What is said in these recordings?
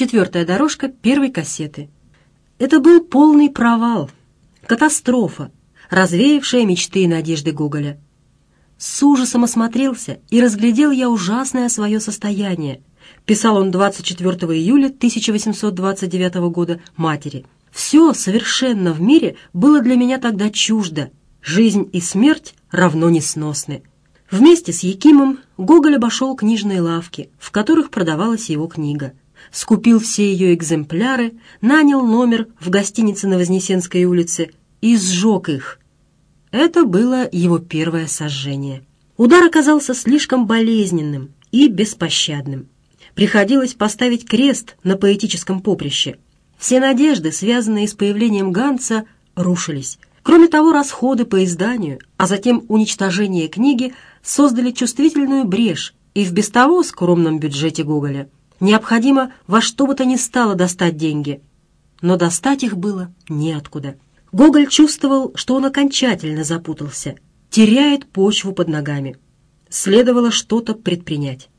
Четвертая дорожка первой кассеты. Это был полный провал, катастрофа, развеявшая мечты и надежды Гоголя. С ужасом осмотрелся и разглядел я ужасное свое состояние. Писал он 24 июля 1829 года матери. «Все совершенно в мире было для меня тогда чуждо. Жизнь и смерть равно несносны». Вместе с Якимом Гоголь обошел книжные лавки, в которых продавалась его книга скупил все ее экземпляры, нанял номер в гостинице на Вознесенской улице и сжег их. Это было его первое сожжение. Удар оказался слишком болезненным и беспощадным. Приходилось поставить крест на поэтическом поприще. Все надежды, связанные с появлением Ганса, рушились. Кроме того, расходы по изданию, а затем уничтожение книги создали чувствительную брешь и в без того скромном бюджете Гоголя – Необходимо во что бы то ни стало достать деньги. Но достать их было неоткуда. Гоголь чувствовал, что он окончательно запутался, теряет почву под ногами. Следовало что-то предпринять.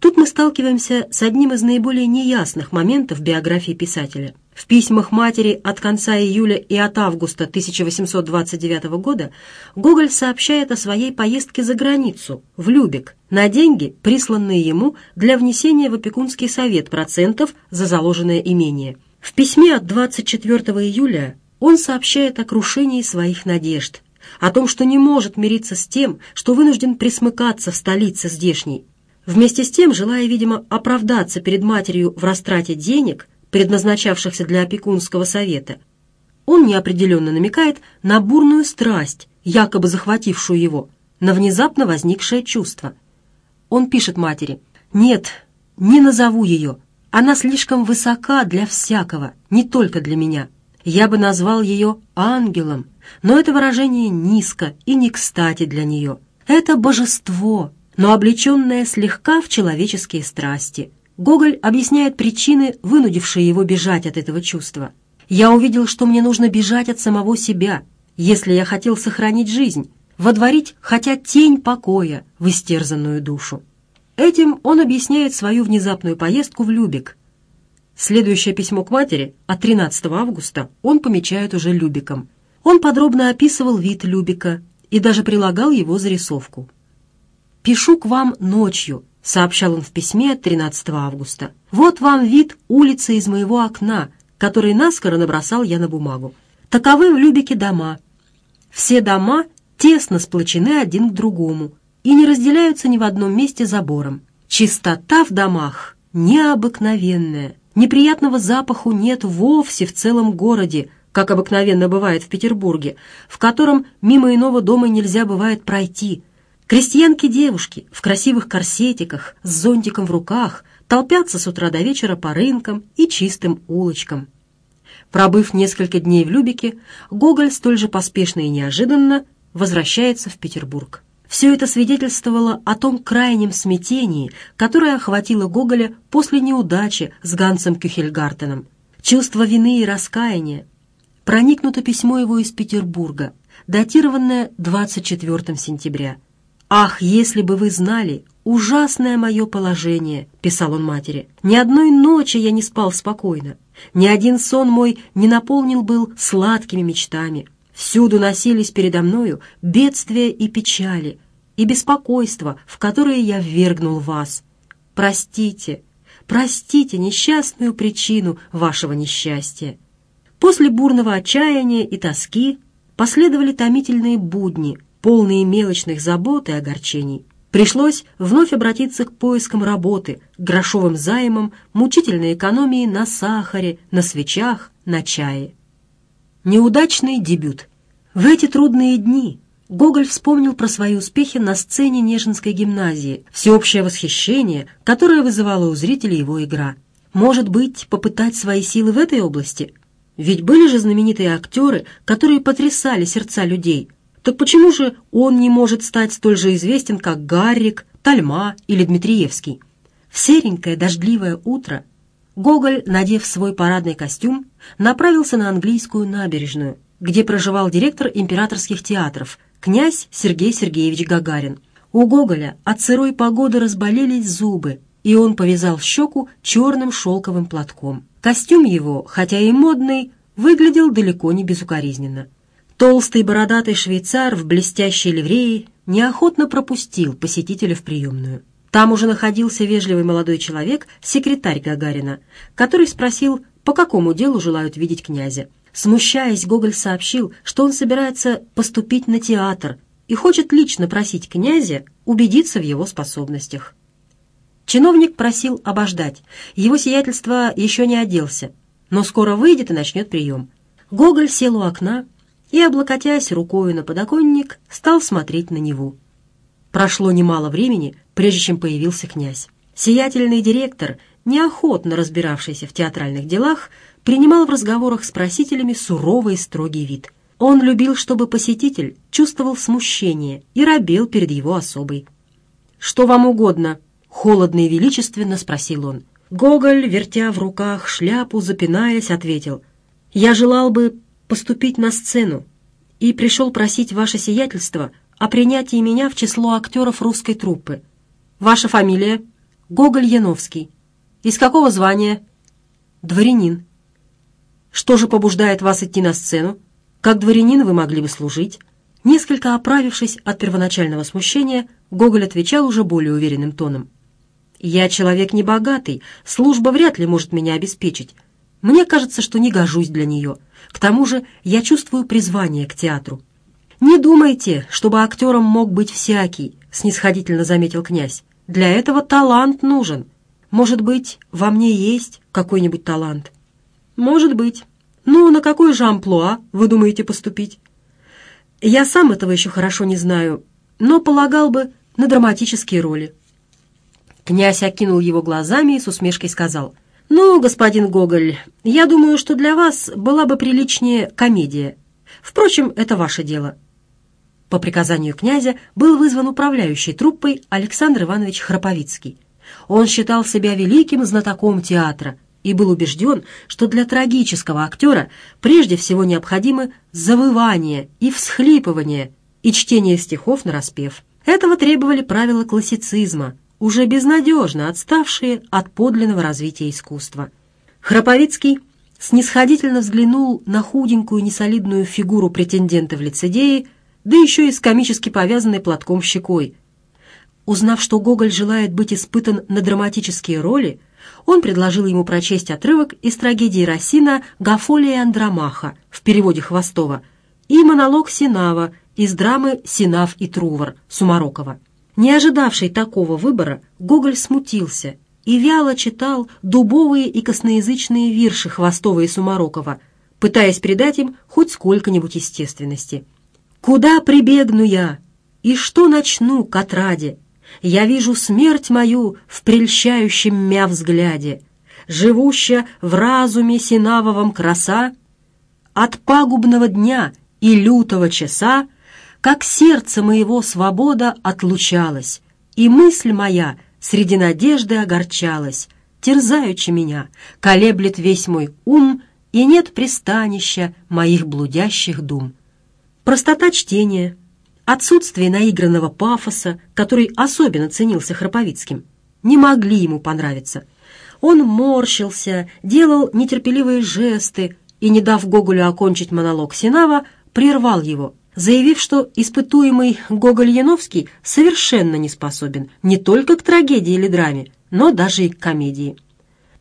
Тут мы сталкиваемся с одним из наиболее неясных моментов биографии писателя. В письмах матери от конца июля и от августа 1829 года Гоголь сообщает о своей поездке за границу, в Любек, на деньги, присланные ему для внесения в опекунский совет процентов за заложенное имение. В письме от 24 июля он сообщает о крушении своих надежд, о том, что не может мириться с тем, что вынужден присмыкаться в столице здешней, Вместе с тем, желая, видимо, оправдаться перед матерью в растрате денег, предназначавшихся для опекунского совета, он неопределенно намекает на бурную страсть, якобы захватившую его, на внезапно возникшее чувство. Он пишет матери «Нет, не назову ее, она слишком высока для всякого, не только для меня. Я бы назвал ее ангелом, но это выражение низко и не кстати для нее. Это божество, но облеченное слегка в человеческие страсти. Гоголь объясняет причины, вынудившие его бежать от этого чувства. «Я увидел, что мне нужно бежать от самого себя, если я хотел сохранить жизнь, водворить хотя тень покоя в истерзанную душу». Этим он объясняет свою внезапную поездку в Любек. Следующее письмо к матери от 13 августа он помечает уже Любиком. Он подробно описывал вид Любика и даже прилагал его зарисовку. «Пишу к вам ночью», — сообщал он в письме 13 августа. «Вот вам вид улицы из моего окна, который наскоро набросал я на бумагу. Таковы в Любике дома. Все дома тесно сплочены один к другому и не разделяются ни в одном месте забором. Чистота в домах необыкновенная. Неприятного запаху нет вовсе в целом городе, как обыкновенно бывает в Петербурге, в котором мимо иного дома нельзя бывает пройти — Крестьянки-девушки в красивых корсетиках с зонтиком в руках толпятся с утра до вечера по рынкам и чистым улочкам. Пробыв несколько дней в Любике, Гоголь столь же поспешно и неожиданно возвращается в Петербург. Все это свидетельствовало о том крайнем смятении, которое охватило Гоголя после неудачи с Гансом Кюхельгартеном. Чувство вины и раскаяния. Проникнуто письмо его из Петербурга, датированное 24 сентября – «Ах, если бы вы знали, ужасное мое положение», — писал он матери. «Ни одной ночи я не спал спокойно. Ни один сон мой не наполнил был сладкими мечтами. Всюду носились передо мною бедствия и печали, и беспокойство, в которые я ввергнул вас. Простите, простите несчастную причину вашего несчастья». После бурного отчаяния и тоски последовали томительные будни — полные мелочных забот и огорчений, пришлось вновь обратиться к поискам работы, к грошовым займам, мучительной экономии на сахаре, на свечах, на чае. Неудачный дебют. В эти трудные дни Гоголь вспомнил про свои успехи на сцене Нежинской гимназии, всеобщее восхищение, которое вызывало у зрителей его игра. Может быть, попытать свои силы в этой области? Ведь были же знаменитые актеры, которые потрясали сердца людей – так почему же он не может стать столь же известен, как Гаррик, Тальма или Дмитриевский? В серенькое дождливое утро Гоголь, надев свой парадный костюм, направился на английскую набережную, где проживал директор императорских театров, князь Сергей Сергеевич Гагарин. У Гоголя от сырой погоды разболелись зубы, и он повязал щеку черным шелковым платком. Костюм его, хотя и модный, выглядел далеко не безукоризненно. Толстый бородатый швейцар в блестящей ливреи неохотно пропустил посетителя в приемную. Там уже находился вежливый молодой человек, секретарь Гагарина, который спросил, по какому делу желают видеть князя. Смущаясь, Гоголь сообщил, что он собирается поступить на театр и хочет лично просить князя убедиться в его способностях. Чиновник просил обождать. Его сиятельство еще не оделся, но скоро выйдет и начнет прием. Гоголь сел у окна и, облокотясь рукою на подоконник, стал смотреть на него. Прошло немало времени, прежде чем появился князь. Сиятельный директор, неохотно разбиравшийся в театральных делах, принимал в разговорах с просителями суровый и строгий вид. Он любил, чтобы посетитель чувствовал смущение и робел перед его особой. «Что вам угодно?» — холодно и величественно спросил он. Гоголь, вертя в руках шляпу, запинаясь, ответил. «Я желал бы поступить на сцену и пришел просить ваше сиятельство о принятии меня в число актеров русской труппы. Ваша фамилия? Гоголь Яновский. Из какого звания? Дворянин. Что же побуждает вас идти на сцену? Как дворянин вы могли бы служить? Несколько оправившись от первоначального смущения, Гоголь отвечал уже более уверенным тоном. «Я человек небогатый, служба вряд ли может меня обеспечить. Мне кажется, что не гожусь для нее. К тому же я чувствую призвание к театру. «Не думайте, чтобы актером мог быть всякий», — снисходительно заметил князь. «Для этого талант нужен. Может быть, во мне есть какой-нибудь талант?» «Может быть. Ну, на какой же амплуа вы думаете поступить?» «Я сам этого еще хорошо не знаю, но полагал бы на драматические роли». Князь окинул его глазами и с усмешкой сказал, «Ну, господин Гоголь, я думаю, что для вас была бы приличнее комедия. Впрочем, это ваше дело». По приказанию князя был вызван управляющий труппой Александр Иванович Храповицкий. Он считал себя великим знатоком театра и был убежден, что для трагического актера прежде всего необходимы завывание и всхлипывание и чтение стихов на распев. Этого требовали правила классицизма – уже безнадежно отставшие от подлинного развития искусства. Храповицкий снисходительно взглянул на худенькую несолидную фигуру претендента в лицедеи, да еще и с комически повязанной платком щекой. Узнав, что Гоголь желает быть испытан на драматические роли, он предложил ему прочесть отрывок из трагедии Росина «Гафолия и Андромаха» в переводе Хвостова и монолог Синава из драмы «Синав и Трувор» Сумарокова. Не ожидавший такого выбора, Гоголь смутился и вяло читал дубовые и косноязычные вирши Хвостова и Сумарокова, пытаясь придать им хоть сколько-нибудь естественности. «Куда прибегну я? И что начну к отраде? Я вижу смерть мою в прельщающем мя взгляде, живущая в разуме синавовом краса, от пагубного дня и лютого часа — как сердце моего свобода отлучалась, и мысль моя среди надежды огорчалась, терзаючи меня, колеблет весь мой ум, и нет пристанища моих блудящих дум. Простота чтения, отсутствие наигранного пафоса, который особенно ценился Храповицким, не могли ему понравиться. Он морщился, делал нетерпеливые жесты и, не дав Гоголю окончить монолог Синава, прервал его – заявив, что испытуемый Гоголь-Яновский совершенно не способен не только к трагедии или драме, но даже и к комедии.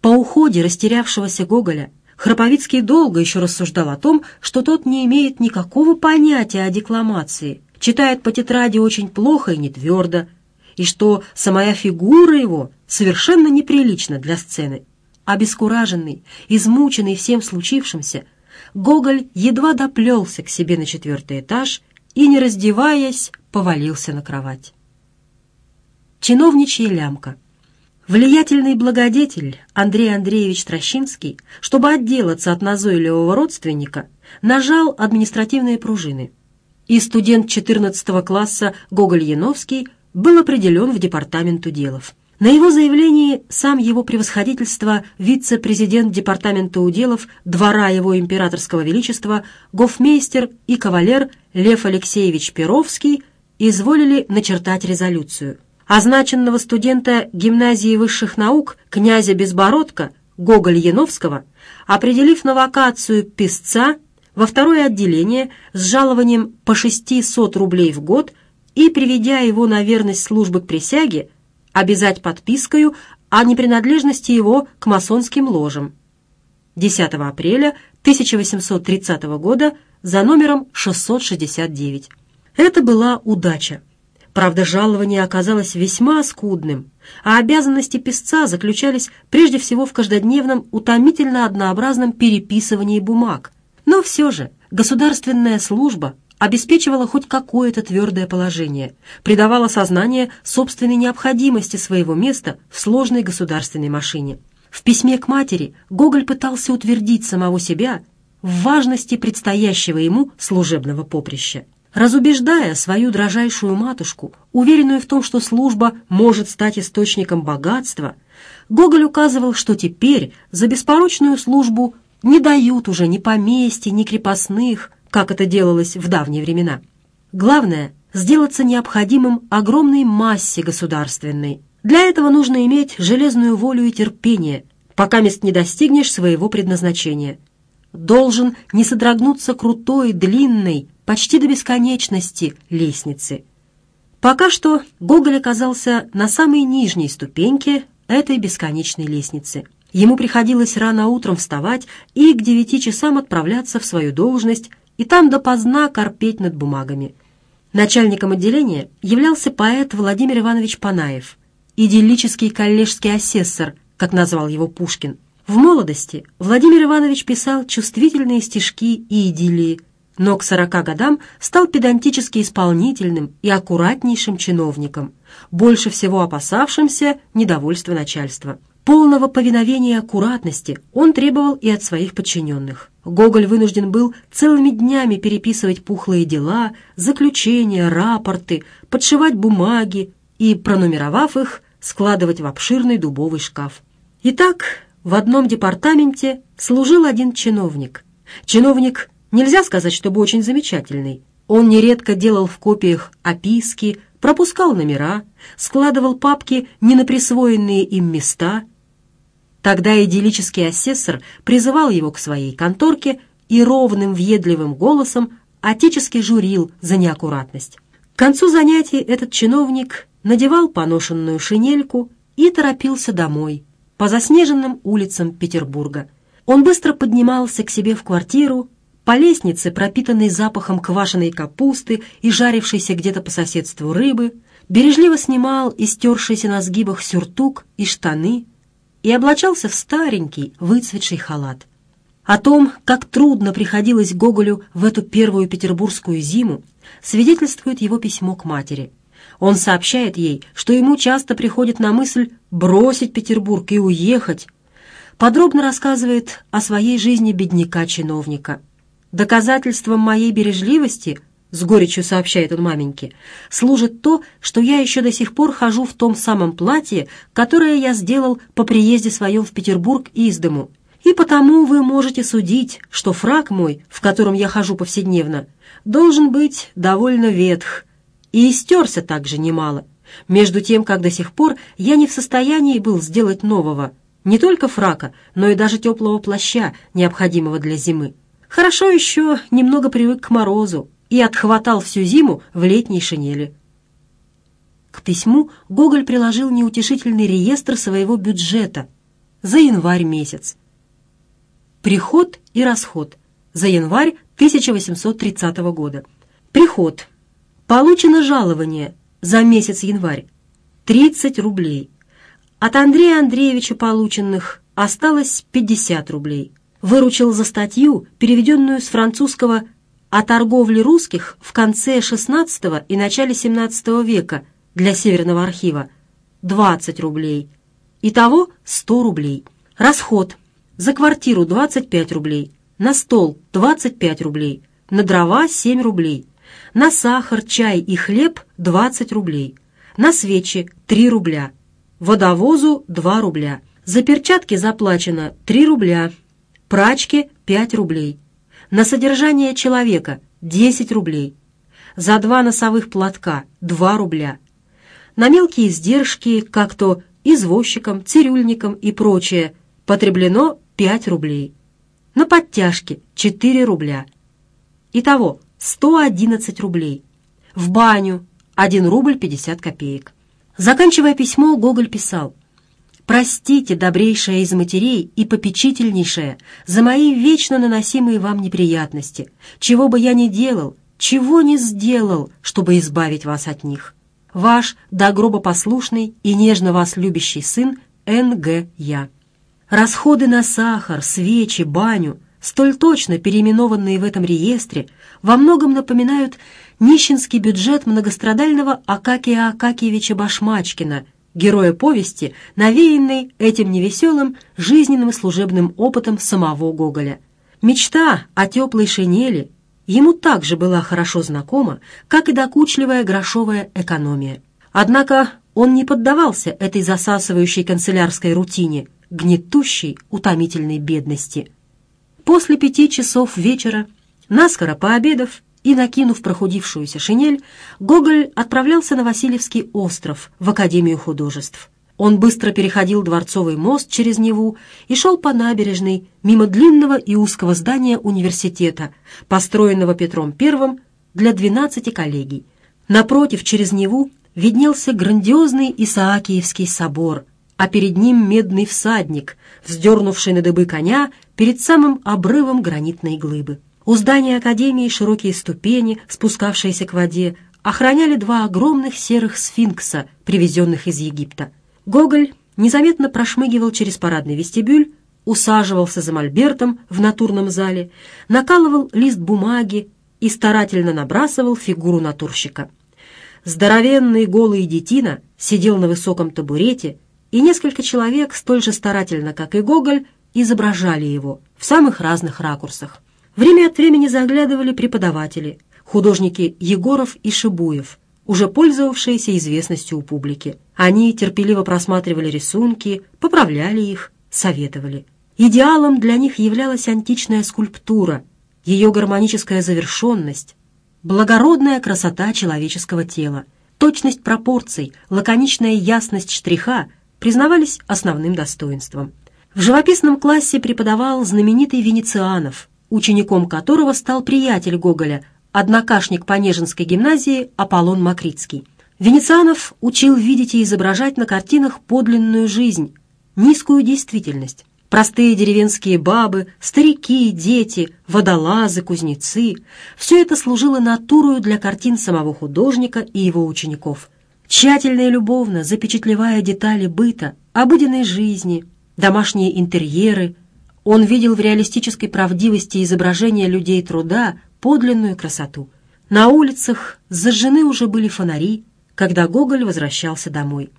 По уходе растерявшегося Гоголя Храповицкий долго еще рассуждал о том, что тот не имеет никакого понятия о декламации, читает по тетради очень плохо и не твердо, и что самая фигура его совершенно неприлична для сцены. Обескураженный, измученный всем случившимся – Гоголь едва доплелся к себе на четвертый этаж и, не раздеваясь, повалился на кровать. Чиновничья лямка. Влиятельный благодетель Андрей Андреевич Трощинский, чтобы отделаться от назойливого родственника, нажал административные пружины. И студент 14 класса Гоголь Яновский был определен в департамент уделов. На его заявлении сам его превосходительство вице-президент Департамента уделов двора его императорского величества, гофмейстер и кавалер Лев Алексеевич Перовский изволили начертать резолюцию. Означенного студента гимназии высших наук князя Безбородко Гоголь Яновского, определив на вакацию писца во второе отделение с жалованием по 600 рублей в год и приведя его на верность службы к присяге, обязать подпискою о непринадлежности его к масонским ложам 10 апреля 1830 года за номером 669. Это была удача. Правда, жалование оказалось весьма скудным, а обязанности писца заключались прежде всего в каждодневном утомительно однообразном переписывании бумаг. Но все же государственная служба обеспечивала хоть какое-то твердое положение, придавала сознание собственной необходимости своего места в сложной государственной машине. В письме к матери Гоголь пытался утвердить самого себя в важности предстоящего ему служебного поприща. Разубеждая свою дрожайшую матушку, уверенную в том, что служба может стать источником богатства, Гоголь указывал, что теперь за беспорочную службу не дают уже ни поместья, ни крепостных – как это делалось в давние времена. Главное – сделаться необходимым огромной массе государственной. Для этого нужно иметь железную волю и терпение, пока мест не достигнешь своего предназначения. Должен не содрогнуться крутой, длинной, почти до бесконечности лестницы. Пока что Гоголь оказался на самой нижней ступеньке этой бесконечной лестницы. Ему приходилось рано утром вставать и к девяти часам отправляться в свою должность и там допоздна корпеть над бумагами. Начальником отделения являлся поэт Владимир Иванович Панаев, идиллический коллежский асессор, как назвал его Пушкин. В молодости Владимир Иванович писал чувствительные стишки и идиллии, но к 40 годам стал педантически исполнительным и аккуратнейшим чиновником, больше всего опасавшимся недовольства начальства. Полного повиновения и аккуратности он требовал и от своих подчиненных. Гоголь вынужден был целыми днями переписывать пухлые дела, заключения, рапорты, подшивать бумаги и, пронумеровав их, складывать в обширный дубовый шкаф. Итак, в одном департаменте служил один чиновник. Чиновник нельзя сказать, чтобы очень замечательный. Он нередко делал в копиях описки, пропускал номера, складывал папки не на присвоенные им места – Тогда идиллический асессор призывал его к своей конторке и ровным въедливым голосом отечески журил за неаккуратность. К концу занятий этот чиновник надевал поношенную шинельку и торопился домой, по заснеженным улицам Петербурга. Он быстро поднимался к себе в квартиру, по лестнице, пропитанной запахом квашеной капусты и жарившейся где-то по соседству рыбы, бережливо снимал истершийся на сгибах сюртук и штаны, и облачался в старенький, выцветший халат. О том, как трудно приходилось Гоголю в эту первую петербургскую зиму, свидетельствует его письмо к матери. Он сообщает ей, что ему часто приходит на мысль бросить Петербург и уехать. Подробно рассказывает о своей жизни бедняка-чиновника. «Доказательством моей бережливости – с горечью сообщает он маменьке, служит то, что я еще до сих пор хожу в том самом платье, которое я сделал по приезде своем в Петербург из дому. И потому вы можете судить, что фраг мой, в котором я хожу повседневно, должен быть довольно ветх, и истерся также немало. Между тем, как до сих пор я не в состоянии был сделать нового, не только фрака, но и даже теплого плаща, необходимого для зимы. Хорошо еще немного привык к морозу, и отхватал всю зиму в летней шинели. К письму Гоголь приложил неутешительный реестр своего бюджета за январь месяц. Приход и расход за январь 1830 года. Приход. Получено жалование за месяц январь 30 рублей. От Андрея Андреевича полученных осталось 50 рублей. Выручил за статью, переведенную с французского о торговле русских в конце XVI и начале XVII века для Северного архива 20 рублей. Итого 100 рублей. Расход. За квартиру 25 рублей. На стол 25 рублей. На дрова 7 рублей. На сахар, чай и хлеб 20 рублей. На свечи 3 рубля. Водовозу 2 рубля. За перчатки заплачено 3 рубля. Прачки 5 рублей. На содержание человека – 10 рублей. За два носовых платка – 2 рубля. На мелкие издержки, как то извозчикам, цирюльникам и прочее, потреблено 5 рублей. На подтяжки – 4 рубля. Итого 111 рублей. В баню – 1 рубль 50 копеек. Заканчивая письмо, Гоголь писал простите, добрейшая из матерей и попечительнейшая, за мои вечно наносимые вам неприятности, чего бы я ни делал, чего не сделал, чтобы избавить вас от них. Ваш до гроба послушный и нежно вас любящий сын Н.Г. Я. Расходы на сахар, свечи, баню, столь точно переименованные в этом реестре, во многом напоминают нищенский бюджет многострадального Акакия Акакиевича Башмачкина – героя повести, навеянный этим невеселым жизненным и служебным опытом самого Гоголя. Мечта о теплой шинели ему также была хорошо знакома, как и докучливая грошовая экономия. Однако он не поддавался этой засасывающей канцелярской рутине, гнетущей, утомительной бедности. После пяти часов вечера, наскоро пообедав, и, накинув прохудившуюся шинель, Гоголь отправлялся на Васильевский остров в Академию художеств. Он быстро переходил Дворцовый мост через Неву и шел по набережной, мимо длинного и узкого здания университета, построенного Петром I для 12 коллегий. Напротив, через Неву, виднелся грандиозный Исаакиевский собор, а перед ним медный всадник, вздернувший на дыбы коня перед самым обрывом гранитной глыбы. У здания Академии широкие ступени, спускавшиеся к воде, охраняли два огромных серых сфинкса, привезенных из Египта. Гоголь незаметно прошмыгивал через парадный вестибюль, усаживался за мольбертом в натурном зале, накалывал лист бумаги и старательно набрасывал фигуру натурщика. Здоровенный голый детина сидел на высоком табурете, и несколько человек, столь же старательно, как и Гоголь, изображали его в самых разных ракурсах. Время от времени заглядывали преподаватели, художники Егоров и Шибуев, уже пользовавшиеся известностью у публики. Они терпеливо просматривали рисунки, поправляли их, советовали. Идеалом для них являлась античная скульптура, ее гармоническая завершенность, благородная красота человеческого тела, точность пропорций, лаконичная ясность штриха признавались основным достоинством. В живописном классе преподавал знаменитый Венецианов – учеником которого стал приятель Гоголя, однокашник по Нежинской гимназии Аполлон Макритский Венецианов учил видеть и изображать на картинах подлинную жизнь, низкую действительность. Простые деревенские бабы, старики, дети, водолазы, кузнецы – все это служило натурою для картин самого художника и его учеников. Тщательно и любовно запечатлевая детали быта, обыденной жизни, домашние интерьеры – он видел в реалистической правдивости изображения людей труда подлинную красоту. На улицах зажжены уже были фонари, когда Гоголь возвращался домой.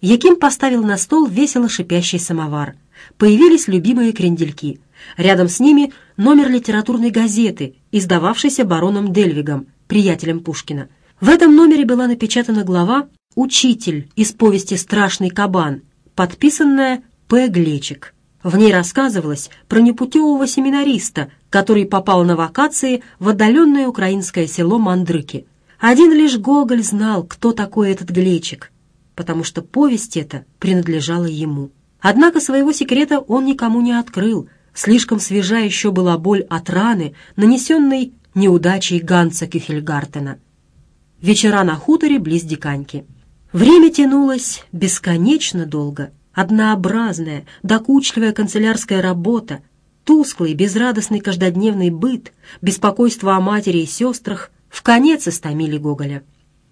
Яким поставил на стол весело шипящий самовар. Появились любимые крендельки. Рядом с ними номер литературной газеты, издававшейся бароном Дельвигом, приятелем Пушкина. В этом номере была напечатана глава «Учитель» из повести «Страшный кабан», подписанная «П. Глечик». В ней рассказывалось про непутевого семинариста, который попал на вакации в отдаленное украинское село Мандрыки. Один лишь Гоголь знал, кто такой этот Глечик, потому что повесть эта принадлежала ему. Однако своего секрета он никому не открыл, слишком свежа еще была боль от раны, нанесенной неудачей Ганса Кюхельгартена. Вечера на хуторе близ Диканьки. Время тянулось бесконечно долго — однообразная, докучливая канцелярская работа, тусклый, безрадостный каждодневный быт, беспокойство о матери и сестрах в конец истомили Гоголя.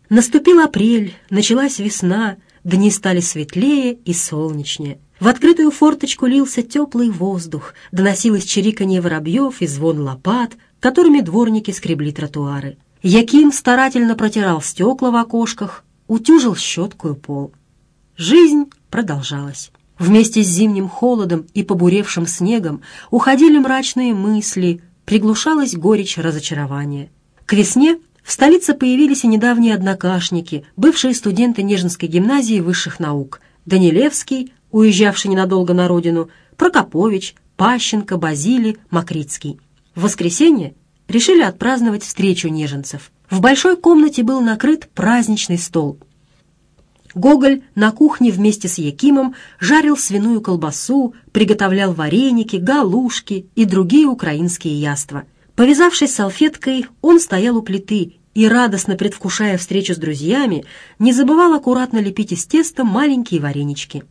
Наступил апрель, началась весна, дни стали светлее и солнечнее. В открытую форточку лился теплый воздух, доносилось чириканье воробьев и звон лопат, которыми дворники скребли тротуары. Яким старательно протирал стекла в окошках, утюжил щеткую пол. Жизнь продолжалась. Вместе с зимним холодом и побуревшим снегом уходили мрачные мысли, приглушалась горечь разочарования. К весне в столице появились и недавние однокашники, бывшие студенты Нежинской гимназии высших наук. Данилевский, уезжавший ненадолго на родину, Прокопович, Пащенко, Базили, Макрицкий. В воскресенье решили отпраздновать встречу неженцев. В большой комнате был накрыт праздничный стол – Гоголь на кухне вместе с Якимом жарил свиную колбасу, приготовлял вареники, галушки и другие украинские яства. Повязавшись салфеткой, он стоял у плиты и, радостно предвкушая встречу с друзьями, не забывал аккуратно лепить из теста маленькие варенички.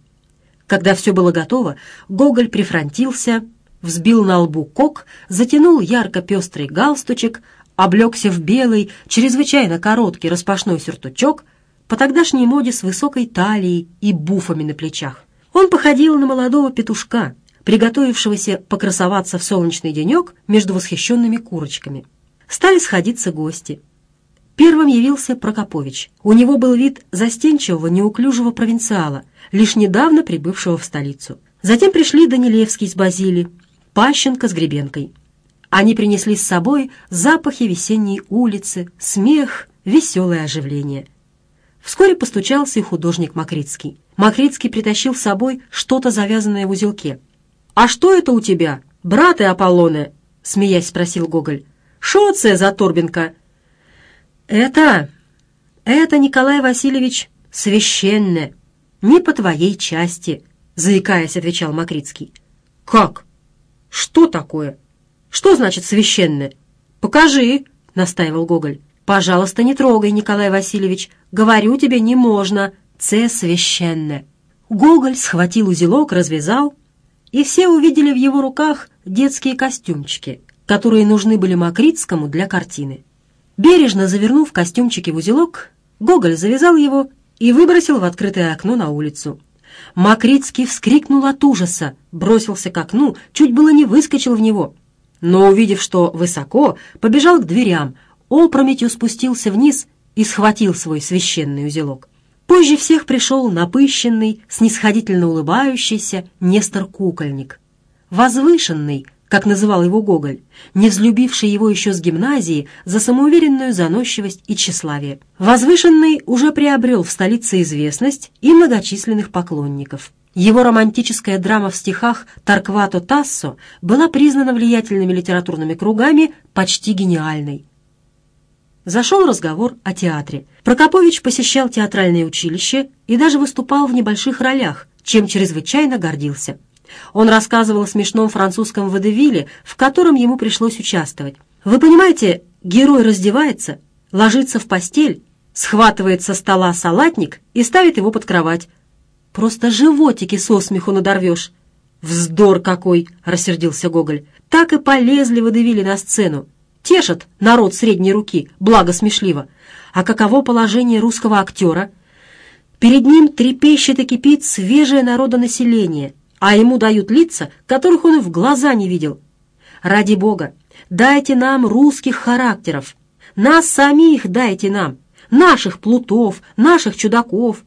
Когда все было готово, Гоголь прифронтился, взбил на лбу кок, затянул ярко-пестрый галстучек, облегся в белый, чрезвычайно короткий распашной сюртучок по тогдашней моде с высокой талией и буфами на плечах. Он походил на молодого петушка, приготовившегося покрасоваться в солнечный денек между восхищенными курочками. Стали сходиться гости. Первым явился Прокопович. У него был вид застенчивого, неуклюжего провинциала, лишь недавно прибывшего в столицу. Затем пришли Данилевский с Базили, Пащенко с Гребенкой. Они принесли с собой запахи весенней улицы, смех, веселое оживление. Вскоре постучался и художник Макрицкий. Макрицкий притащил с собой что-то завязанное в узелке. «А что это у тебя, браты Аполлоны?» — смеясь спросил Гоголь. «Шо це за торбинка?» «Это... это, Николай Васильевич, священное. Не по твоей части», — заикаясь, отвечал Макрицкий. «Как? Что такое? Что значит священное? Покажи!» — настаивал Гоголь. «Пожалуйста, не трогай, Николай Васильевич. Говорю тебе, не можно. Це священне». Гоголь схватил узелок, развязал, и все увидели в его руках детские костюмчики, которые нужны были Макритскому для картины. Бережно завернув костюмчики в узелок, Гоголь завязал его и выбросил в открытое окно на улицу. Макритский вскрикнул от ужаса, бросился к окну, чуть было не выскочил в него. Но, увидев, что высоко, побежал к дверям, опрометью спустился вниз и схватил свой священный узелок. Позже всех пришел напыщенный, снисходительно улыбающийся Нестор Кукольник. Возвышенный, как называл его Гоголь, не взлюбивший его еще с гимназии за самоуверенную заносчивость и тщеславие. Возвышенный уже приобрел в столице известность и многочисленных поклонников. Его романтическая драма в стихах Тарквато Тассо была признана влиятельными литературными кругами почти гениальной. Зашел разговор о театре. Прокопович посещал театральное училище и даже выступал в небольших ролях, чем чрезвычайно гордился. Он рассказывал о смешном французском водевиле, в котором ему пришлось участвовать. Вы понимаете, герой раздевается, ложится в постель, схватывает со стола салатник и ставит его под кровать. Просто животики со смеху надорвешь. «Вздор какой!» — рассердился Гоголь. «Так и полезли водевили на сцену тешат народ средней руки, благо смешливо. А каково положение русского актера? Перед ним трепещет и кипит свежее народонаселение, а ему дают лица, которых он и в глаза не видел. Ради Бога, дайте нам русских характеров, нас самих дайте нам, наших плутов, наших чудаков,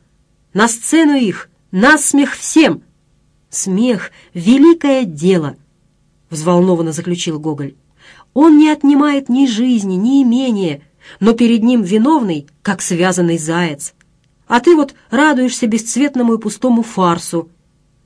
на сцену их, насмех всем. Смех — великое дело, — взволнованно заключил Гоголь. Он не отнимает ни жизни, ни имения, но перед ним виновный, как связанный заяц. А ты вот радуешься бесцветному и пустому фарсу.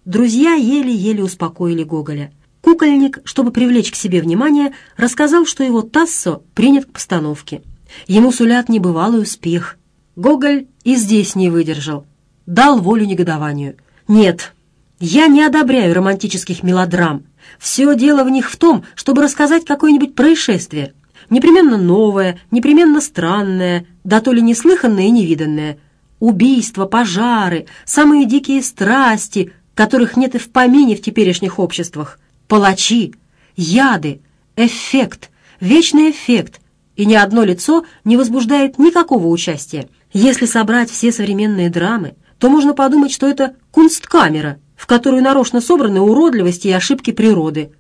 Друзья еле-еле успокоили Гоголя. Кукольник, чтобы привлечь к себе внимание, рассказал, что его Тассо принят к постановке. Ему сулят небывалый успех. Гоголь и здесь не выдержал. Дал волю негодованию. «Нет, я не одобряю романтических мелодрам, все дело в них в том, чтобы рассказать какое-нибудь происшествие. Непременно новое, непременно странное, да то ли неслыханное и невиданное. Убийства, пожары, самые дикие страсти, которых нет и в помине в теперешних обществах. Палачи, яды, эффект, вечный эффект. И ни одно лицо не возбуждает никакого участия. Если собрать все современные драмы, то можно подумать, что это кунсткамера – в которую нарочно собраны уродливости и ошибки природы.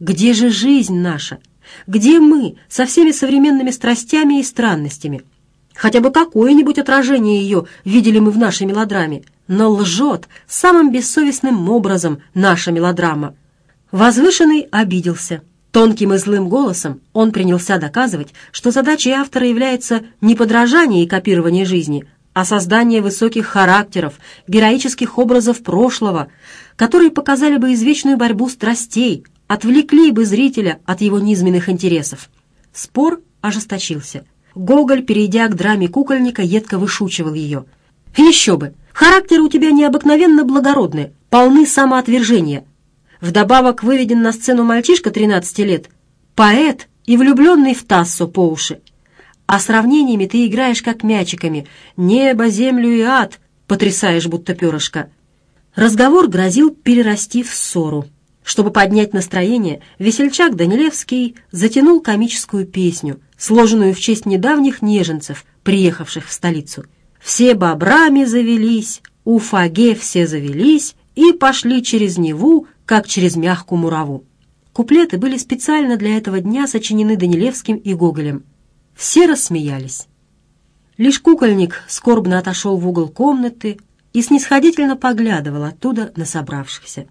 Где же жизнь наша? Где мы со всеми современными страстями и странностями? Хотя бы какое-нибудь отражение ее видели мы в нашей мелодраме, но лжет самым бессовестным образом наша мелодрама. Возвышенный обиделся. Тонким и злым голосом он принялся доказывать, что задачей автора является не подражание и копирование жизни, а создание высоких характеров, героических образов прошлого, которые показали бы извечную борьбу страстей, отвлекли бы зрителя от его низменных интересов. Спор ожесточился. Гоголь, перейдя к драме кукольника, едко вышучивал ее. «Еще бы! Характеры у тебя необыкновенно благородные, полны самоотвержения. Вдобавок выведен на сцену мальчишка 13 лет, поэт и влюбленный в Тассо по уши а сравнениями ты играешь как мячиками. Небо, землю и ад потрясаешь, будто перышко». Разговор грозил перерасти в ссору. Чтобы поднять настроение, весельчак Данилевский затянул комическую песню, сложенную в честь недавних неженцев, приехавших в столицу. «Все бобрами завелись, у фаге все завелись и пошли через Неву, как через мягкую мураву». Куплеты были специально для этого дня сочинены Данилевским и Гоголем – все рассмеялись. Лишь кукольник скорбно отошел в угол комнаты и снисходительно поглядывал оттуда на собравшихся.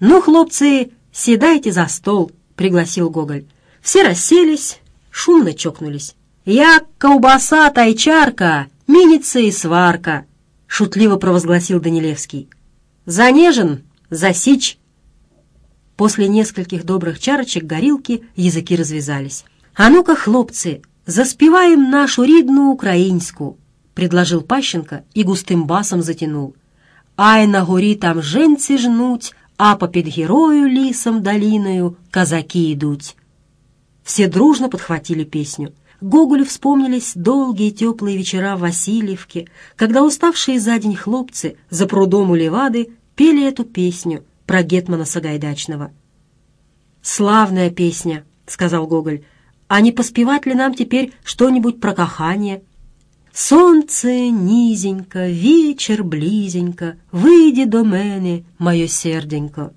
«Ну, хлопцы, седайте за стол», — пригласил Гоголь. Все расселись, шумно чокнулись. «Я колбаса, тайчарка, миница и сварка», — шутливо провозгласил Данилевский. «Занежен, засечь». После нескольких добрых чарочек горилки языки развязались. «А ну-ка, хлопцы, заспеваем нашу рідну українську», — предложил Пащенко и густым басом затянул. «Ай на горі там женці жнуть, а попід герою лісом долиною казаки идут». Все дружно подхватили песню. Гоголю вспомнились долгие теплые вечера в Васильевке, когда уставшие за день хлопцы за прудом у Левады пели эту песню про Гетмана Сагайдачного. «Славная песня», — сказал Гоголь. а не поспевать ли нам теперь что-нибудь про кахание? Солнце низенько, вечер близенько, выйди до мене, мое серденько.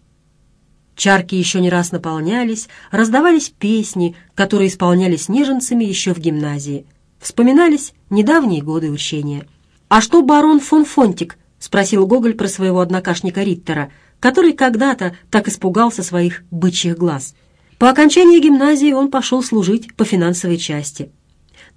Чарки еще не раз наполнялись, раздавались песни, которые исполнялись неженцами еще в гимназии. Вспоминались недавние годы учения. «А что барон фон Фонтик?» — спросил Гоголь про своего однокашника Риттера, который когда-то так испугался своих бычьих глаз — по окончании гимназии он пошел служить по финансовой части.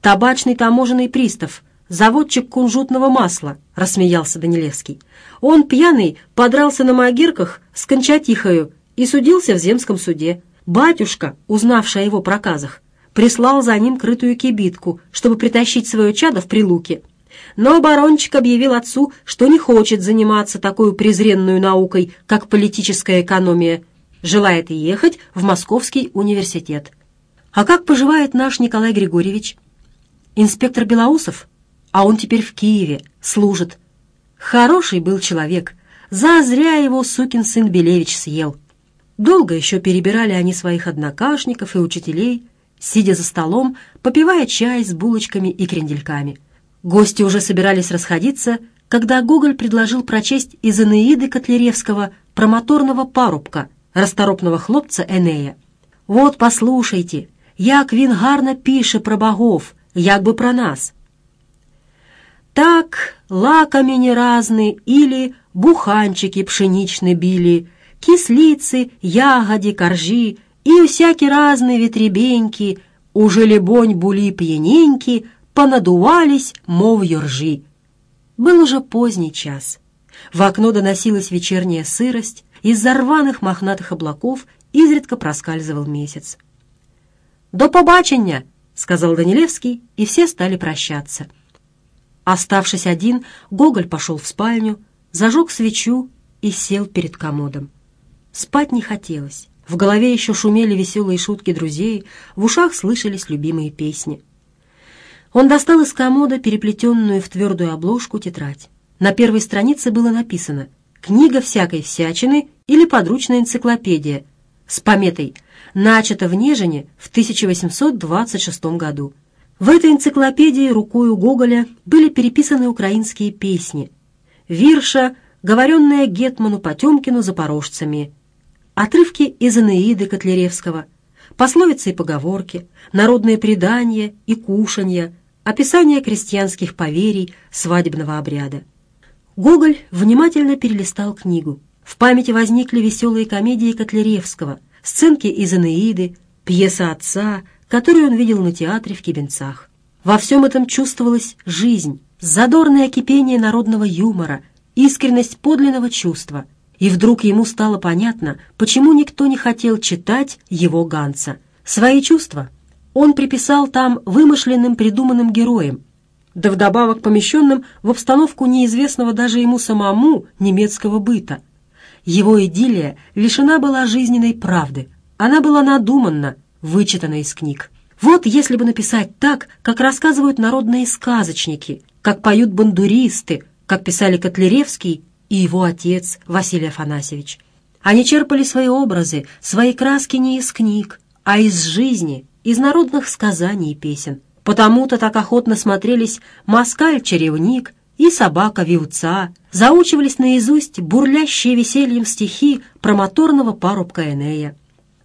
«Табачный таможенный пристав», заводчик кунжутного масла», — рассмеялся Данилевский. «Он, пьяный, подрался на могирках с Кончатихою и судился в земском суде. Батюшка, узнавший о его проказах, прислал за ним крытую кибитку, чтобы притащить свое чадо в прилуке. Но барончик объявил отцу, что не хочет заниматься такой презренной наукой, как политическая экономия, желает ехать в Московский университет. А как поживает наш Николай Григорьевич? Инспектор Белоусов? А он теперь в Киеве, служит. Хороший был человек. Зазря его сукин сын Белевич съел. Долго еще перебирали они своих однокашников и учителей, сидя за столом, попивая чай с булочками и крендельками. Гости уже собирались расходиться, когда Гоголь предложил прочесть из «Энеиды» Котляревского промоторного парубка — расторопного хлопца Энея. «Вот, послушайте, як він гарно пише про богов, як бы про нас». Так лакомени разные или буханчики пшеничные били, кислицы, ягоди, коржи и всякие разные ветребеньки, уже лебонь були пьяненьки, понадувались, мов ржи. Был уже поздний час. В окно доносилась вечерняя сырость, из-за рваних мохнатых облаков изредка проскальзывал месяц. «До побачення!» — сказал Данилевский, и все стали прощаться. Оставшись один, Гоголь пошел в спальню, зажег свечу и сел перед комодом. Спать не хотелось. В голове еще шумели веселые шутки друзей, в ушах слышались любимые песни. Он достал из комода переплетенную в твердую обложку тетрадь. На первой странице было написано — книга всякой всячины или подручная энциклопедия с пометой «Начато в Нежине в 1826 году». В этой энциклопедии рукою Гоголя были переписаны украинские песни. Вирша, говоренная Гетману Потемкину запорожцами, отрывки из Энеиды Котляревского, пословицы и поговорки, народные предания и кушанья, описание крестьянских поверий свадебного обряда. Гоголь внимательно перелистал книгу. В памяти возникли веселые комедии Котляревского, сценки из «Энеиды», пьеса отца, которую он видел на театре в Кибенцах. Во всем этом чувствовалась жизнь, задорное кипение народного юмора, искренность подлинного чувства. И вдруг ему стало понятно, почему никто не хотел читать его Ганса. Свои чувства он приписал там вымышленным придуманным героям, да вдобавок помещенным в обстановку неизвестного даже ему самому немецкого быта. Его идиллия лишена была жизненной правды, она была надуманна, вычитана из книг. Вот если бы написать так, как рассказывают народные сказочники, как поют бандуристы, как писали Котляревский и его отец Василий Афанасьевич. Они черпали свои образы, свои краски не из книг, а из жизни, из народных сказаний и песен – Потому-то так охотно смотрелись москаль-черевник и собака-виуца, заучивались наизусть бурлящие весельем стихи про моторного парубка Энея.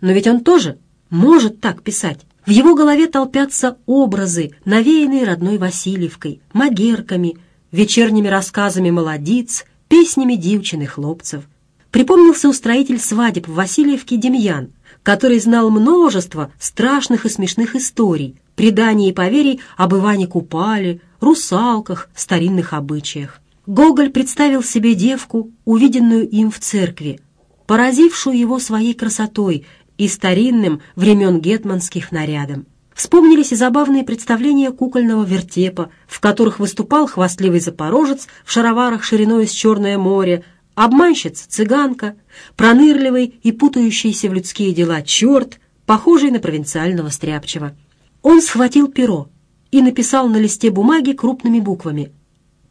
Но ведь он тоже может так писать. В его голове толпятся образы, навеянные родной Васильевкой, магерками, вечерними рассказами молодиц, песнями девчин и хлопцев. Припомнился устроитель свадеб в Васильевке Демьян, который знал множество страшных и смешных историй, преданий и поверий об Иване Купале, русалках, старинных обычаях. Гоголь представил себе девку, увиденную им в церкви, поразившую его своей красотой и старинным времен гетманских нарядом. Вспомнились и забавные представления кукольного вертепа, в которых выступал хвастливый запорожец в шароварах шириной с Черное море, обманщица, цыганка, пронырливый и путающийся в людские дела черт, похожий на провинциального стряпчего. Он схватил перо и написал на листе бумаги крупными буквами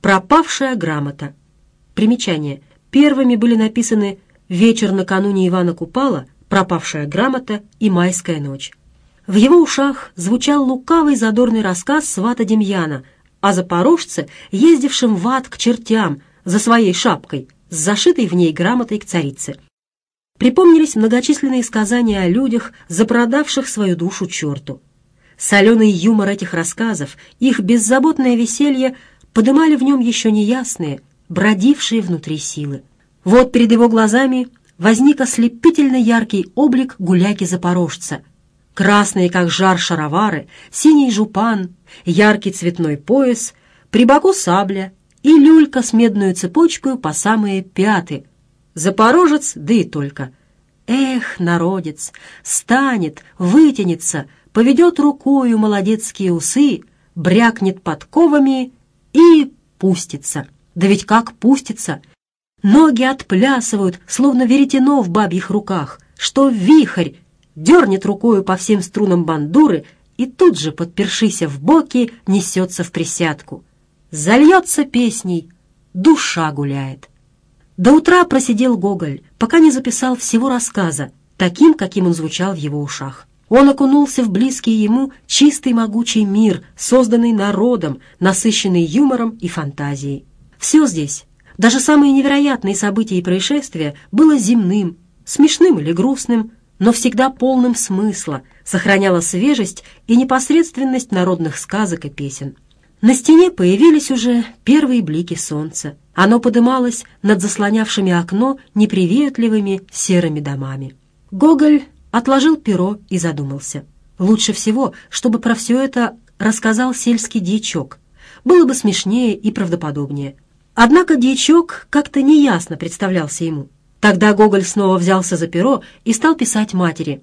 «Пропавшая грамота». Примечание. Первыми были написаны «Вечер накануне Ивана Купала», «Пропавшая грамота» и «Майская ночь». В его ушах звучал лукавый задорный рассказ свата Демьяна о запорожце, ездившем в ад к чертям за своей шапкой – с зашитой в ней грамотой к царице. Припомнились многочисленные сказания о людях, запродавших свою душу черту. Соленый юмор этих рассказов, их беззаботное веселье подымали в нем еще неясные, бродившие внутри силы. Вот перед его глазами возник ослепительно яркий облик гуляки-запорожца. Красные, как жар, шаровары, синий жупан, яркий цветной пояс, при боку сабля, и люлька с медную цепочкой по самые пяты. Запорожец, да и только. Эх, народец, станет, вытянется, поведет рукою молодецкие усы, брякнет подковами и пустится. Да ведь как пустится! Ноги отплясывают, словно веретено в бабьих руках, что вихрь дернет рукою по всем струнам бандуры и тут же, подпершися в боки, несется в присядку зальется песней, душа гуляет. До утра просидел Гоголь, пока не записал всего рассказа, таким, каким он звучал в его ушах. Он окунулся в близкий ему чистый могучий мир, созданный народом, насыщенный юмором и фантазией. Все здесь, даже самые невероятные события и происшествия, было земным, смешным или грустным, но всегда полным смысла, сохраняло свежесть и непосредственность народных сказок и песен. На стене появились уже первые блики солнца. Оно подымалось над заслонявшими окно неприветливыми серыми домами. Гоголь отложил перо и задумался. Лучше всего, чтобы про все это рассказал сельский дьячок. Было бы смешнее и правдоподобнее. Однако дьячок как-то неясно представлялся ему. Тогда Гоголь снова взялся за перо и стал писать матери.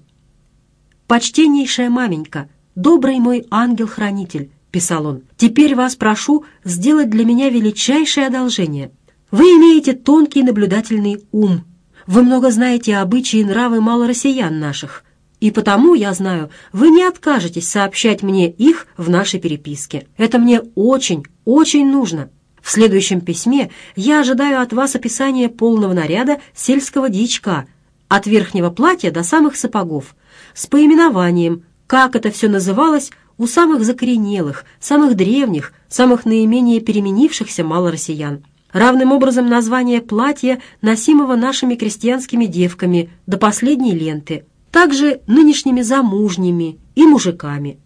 «Почтеннейшая маменька, добрый мой ангел-хранитель, писал он, — «теперь вас прошу сделать для меня величайшее одолжение. Вы имеете тонкий наблюдательный ум. Вы много знаете обычаи и нравы малороссиян наших. И потому, я знаю, вы не откажетесь сообщать мне их в нашей переписке. Это мне очень, очень нужно. В следующем письме я ожидаю от вас описания полного наряда сельского дичка, от верхнего платья до самых сапогов, с поименованием, как это все называлось, у самых закоренелых, самых древних, самых наименее переменившихся малороссиян. Равным образом название платья, носимого нашими крестьянскими девками до последней ленты, также нынешними замужними и мужиками.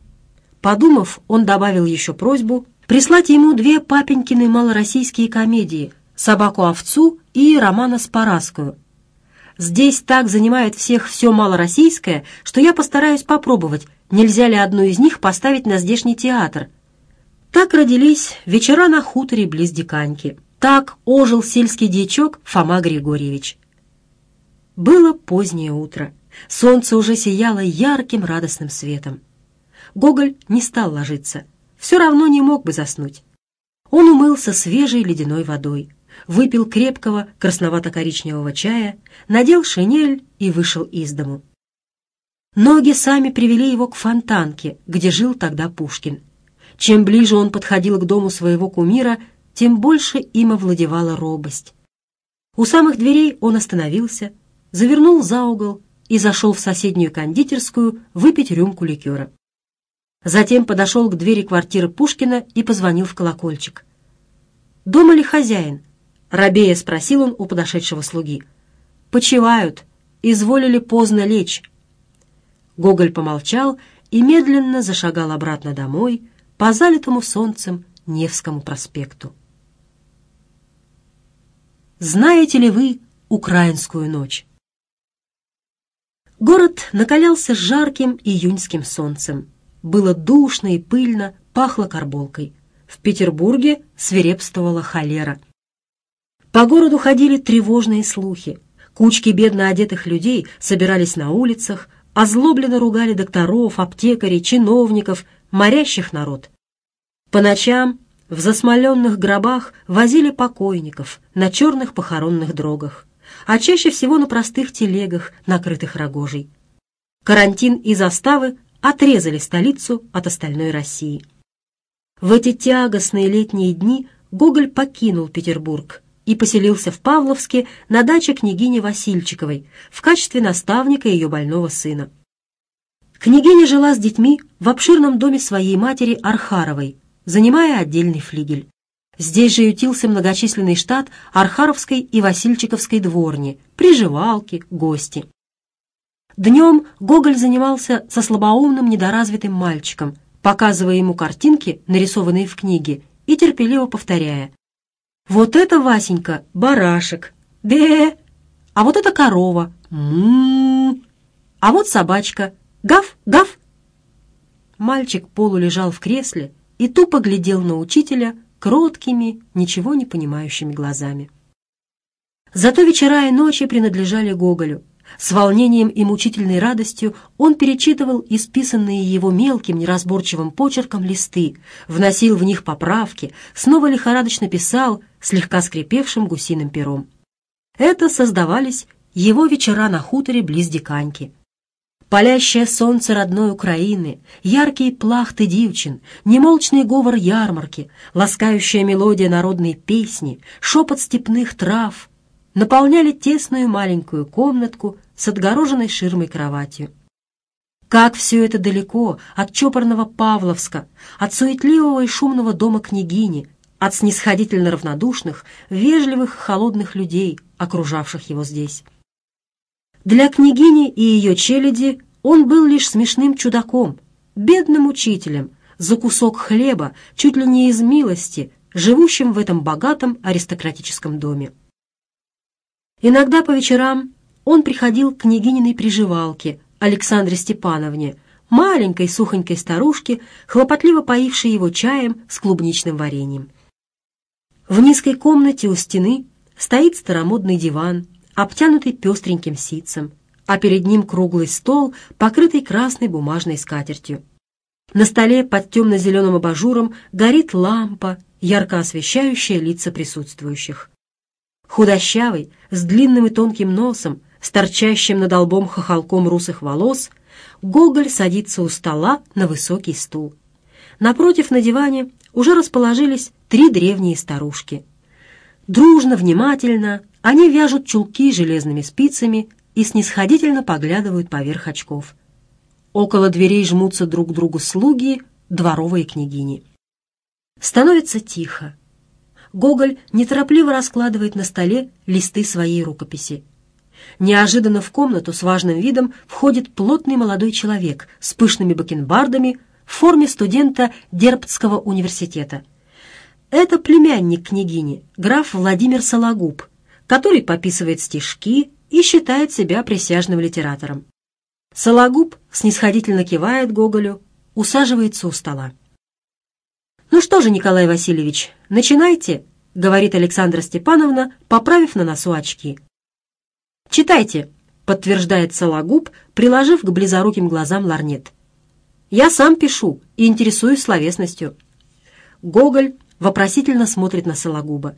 Подумав, он добавил еще просьбу прислать ему две папенькины малороссийские комедии «Собаку-овцу» и «Романа Спараскую». Здесь так занимает всех все малороссийское, что я постараюсь попробовать, Нельзя ли одну из них поставить на здешний театр? Так родились вечера на хуторе близ Диканьки. Так ожил сельский дьячок Фома Григорьевич. Было позднее утро. Солнце уже сияло ярким радостным светом. Гоголь не стал ложиться. Все равно не мог бы заснуть. Он умылся свежей ледяной водой, выпил крепкого красновато-коричневого чая, надел шинель и вышел из дому. Ноги сами привели его к фонтанке, где жил тогда Пушкин. Чем ближе он подходил к дому своего кумира, тем больше им овладевала робость. У самых дверей он остановился, завернул за угол и зашел в соседнюю кондитерскую выпить рюмку ликера. Затем подошел к двери квартиры Пушкина и позвонил в колокольчик. «Дома ли хозяин?» — рабея спросил он у подошедшего слуги. «Почивают. Изволили поздно лечь. Гоголь помолчал и медленно зашагал обратно домой по залитому солнцем Невскому проспекту. Знаете ли вы украинскую ночь? Город накалялся жарким июньским солнцем. Было душно и пыльно, пахло карболкой. В Петербурге свирепствовала холера. По городу ходили тревожные слухи. Кучки бедно одетых людей собирались на улицах, озлобленно ругали докторов, аптекарей, чиновников, морящих народ. По ночам в засмоленных гробах возили покойников на черных похоронных дрогах, а чаще всего на простых телегах, накрытых рогожей. Карантин и заставы отрезали столицу от остальной России. В эти тягостные летние дни Гоголь покинул Петербург – и поселился в Павловске на даче княгини Васильчиковой в качестве наставника ее больного сына. Княгиня жила с детьми в обширном доме своей матери Архаровой, занимая отдельный флигель. Здесь же ютился многочисленный штат Архаровской и Васильчиковской дворни, приживалки, гости. Днем Гоголь занимался со слабоумным недоразвитым мальчиком, показывая ему картинки, нарисованные в книге, и терпеливо повторяя вот это, Васенька, барашек. Де! А вот это корова. Ммм, А вот собачка. Гав, гав. Мальчик полулежал в кресле и тупо глядел на учителя кроткими, ничего не понимающими глазами. Зато вечера и ночи принадлежали Гоголю. С волнением и мучительной радостью он перечитывал исписанные его мелким неразборчивым почерком листы, вносил в них поправки, снова лихорадочно писал, слегка скрипевшим гусиным пером. Это создавались его вечера на хуторе близ Диканьки. Палящее солнце родной Украины, яркие плахты девчин, немолчный говор ярмарки, ласкающая мелодия народной песни, шепот степных трав наполняли тесную маленькую комнатку с отгороженной ширмой кроватью. Как все это далеко от чопорного Павловска, от суетливого и шумного дома княгини, от снисходительно равнодушных, вежливых, холодных людей, окружавших его здесь. Для княгини и ее челяди он был лишь смешным чудаком, бедным учителем, за кусок хлеба, чуть ли не из милости, живущим в этом богатом аристократическом доме. Иногда по вечерам он приходил к княгининой приживалке Александре Степановне, маленькой сухонькой старушке, хлопотливо поившей его чаем с клубничным вареньем. В низкой комнате у стены стоит старомодный диван, обтянутый пестреньким ситцем, а перед ним круглый стол, покрытый красной бумажной скатертью. На столе под темно-зеленым абажуром горит лампа, ярко освещающая лица присутствующих. Худощавый, с длинным и тонким носом, с торчащим над лбом хохолком русых волос, Гоголь садится у стола на высокий стул. Напротив на диване уже расположились три древние старушки. Дружно, внимательно они вяжут чулки железными спицами и снисходительно поглядывают поверх очков. Около дверей жмутся друг к другу слуги, дворовые княгини. Становится тихо. Гоголь неторопливо раскладывает на столе листы своей рукописи. Неожиданно в комнату с важным видом входит плотный молодой человек с пышными бакенбардами, в форме студента Дербцкого университета. Это племянник княгини, граф Владимир Сологуб, который пописывает стишки и считает себя присяжным литератором. Сологуб снисходительно кивает Гоголю, усаживается у стола. «Ну что же, Николай Васильевич, начинайте», — говорит Александра Степановна, поправив на носу очки. «Читайте», — подтверждает Сологуб, приложив к близоруким глазам ларнет. Я сам пишу и интересуюсь словесностью. Гоголь вопросительно смотрит на Сологуба.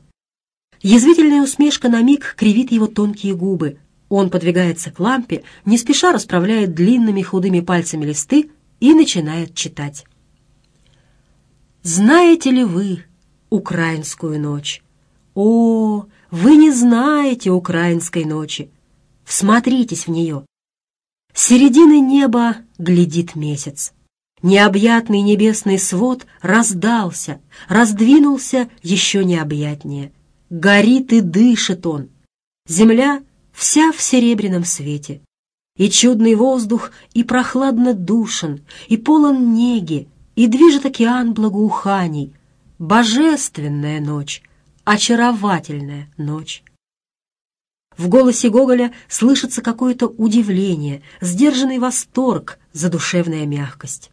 Язвительная усмешка на миг кривит его тонкие губы. Он подвигается к лампе, не спеша расправляет длинными худыми пальцами листы и начинает читать. «Знаете ли вы украинскую ночь? О, вы не знаете украинской ночи! Всмотритесь в нее!» С середины неба глядит месяц необъятный небесный свод раздался, раздвинулся еще необъятнее. Горит и дышит он. Земля вся в серебряном свете. И чудный воздух, и прохладно душен, и полон неги, и движет океан благоуханий. Божественная ночь, очаровательная ночь. В голосе Гоголя слышится какое-то удивление, сдержанный восторг, задушевная мягкость.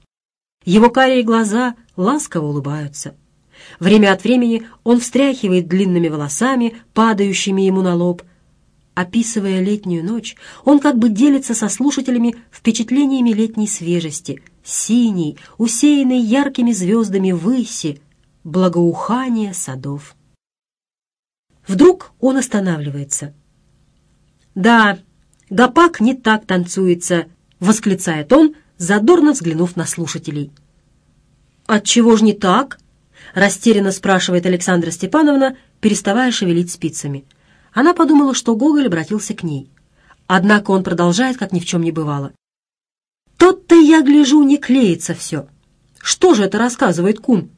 Его карие глаза ласково улыбаются. Время от времени он встряхивает длинными волосами, падающими ему на лоб. Описывая летнюю ночь, он как бы делится со слушателями впечатлениями летней свежести, синей, усеянной яркими звездами выси, благоухания садов. Вдруг он останавливается. «Да, Гопак не так танцуется», — восклицает он, — задорно взглянув на слушателей. «Отчего ж не так?» — растерянно спрашивает Александра Степановна, переставая шевелить спицами. Она подумала, что Гоголь обратился к ней. Однако он продолжает, как ни в чем не бывало. «Тот-то я гляжу, не клеится все. Что же это рассказывает кум?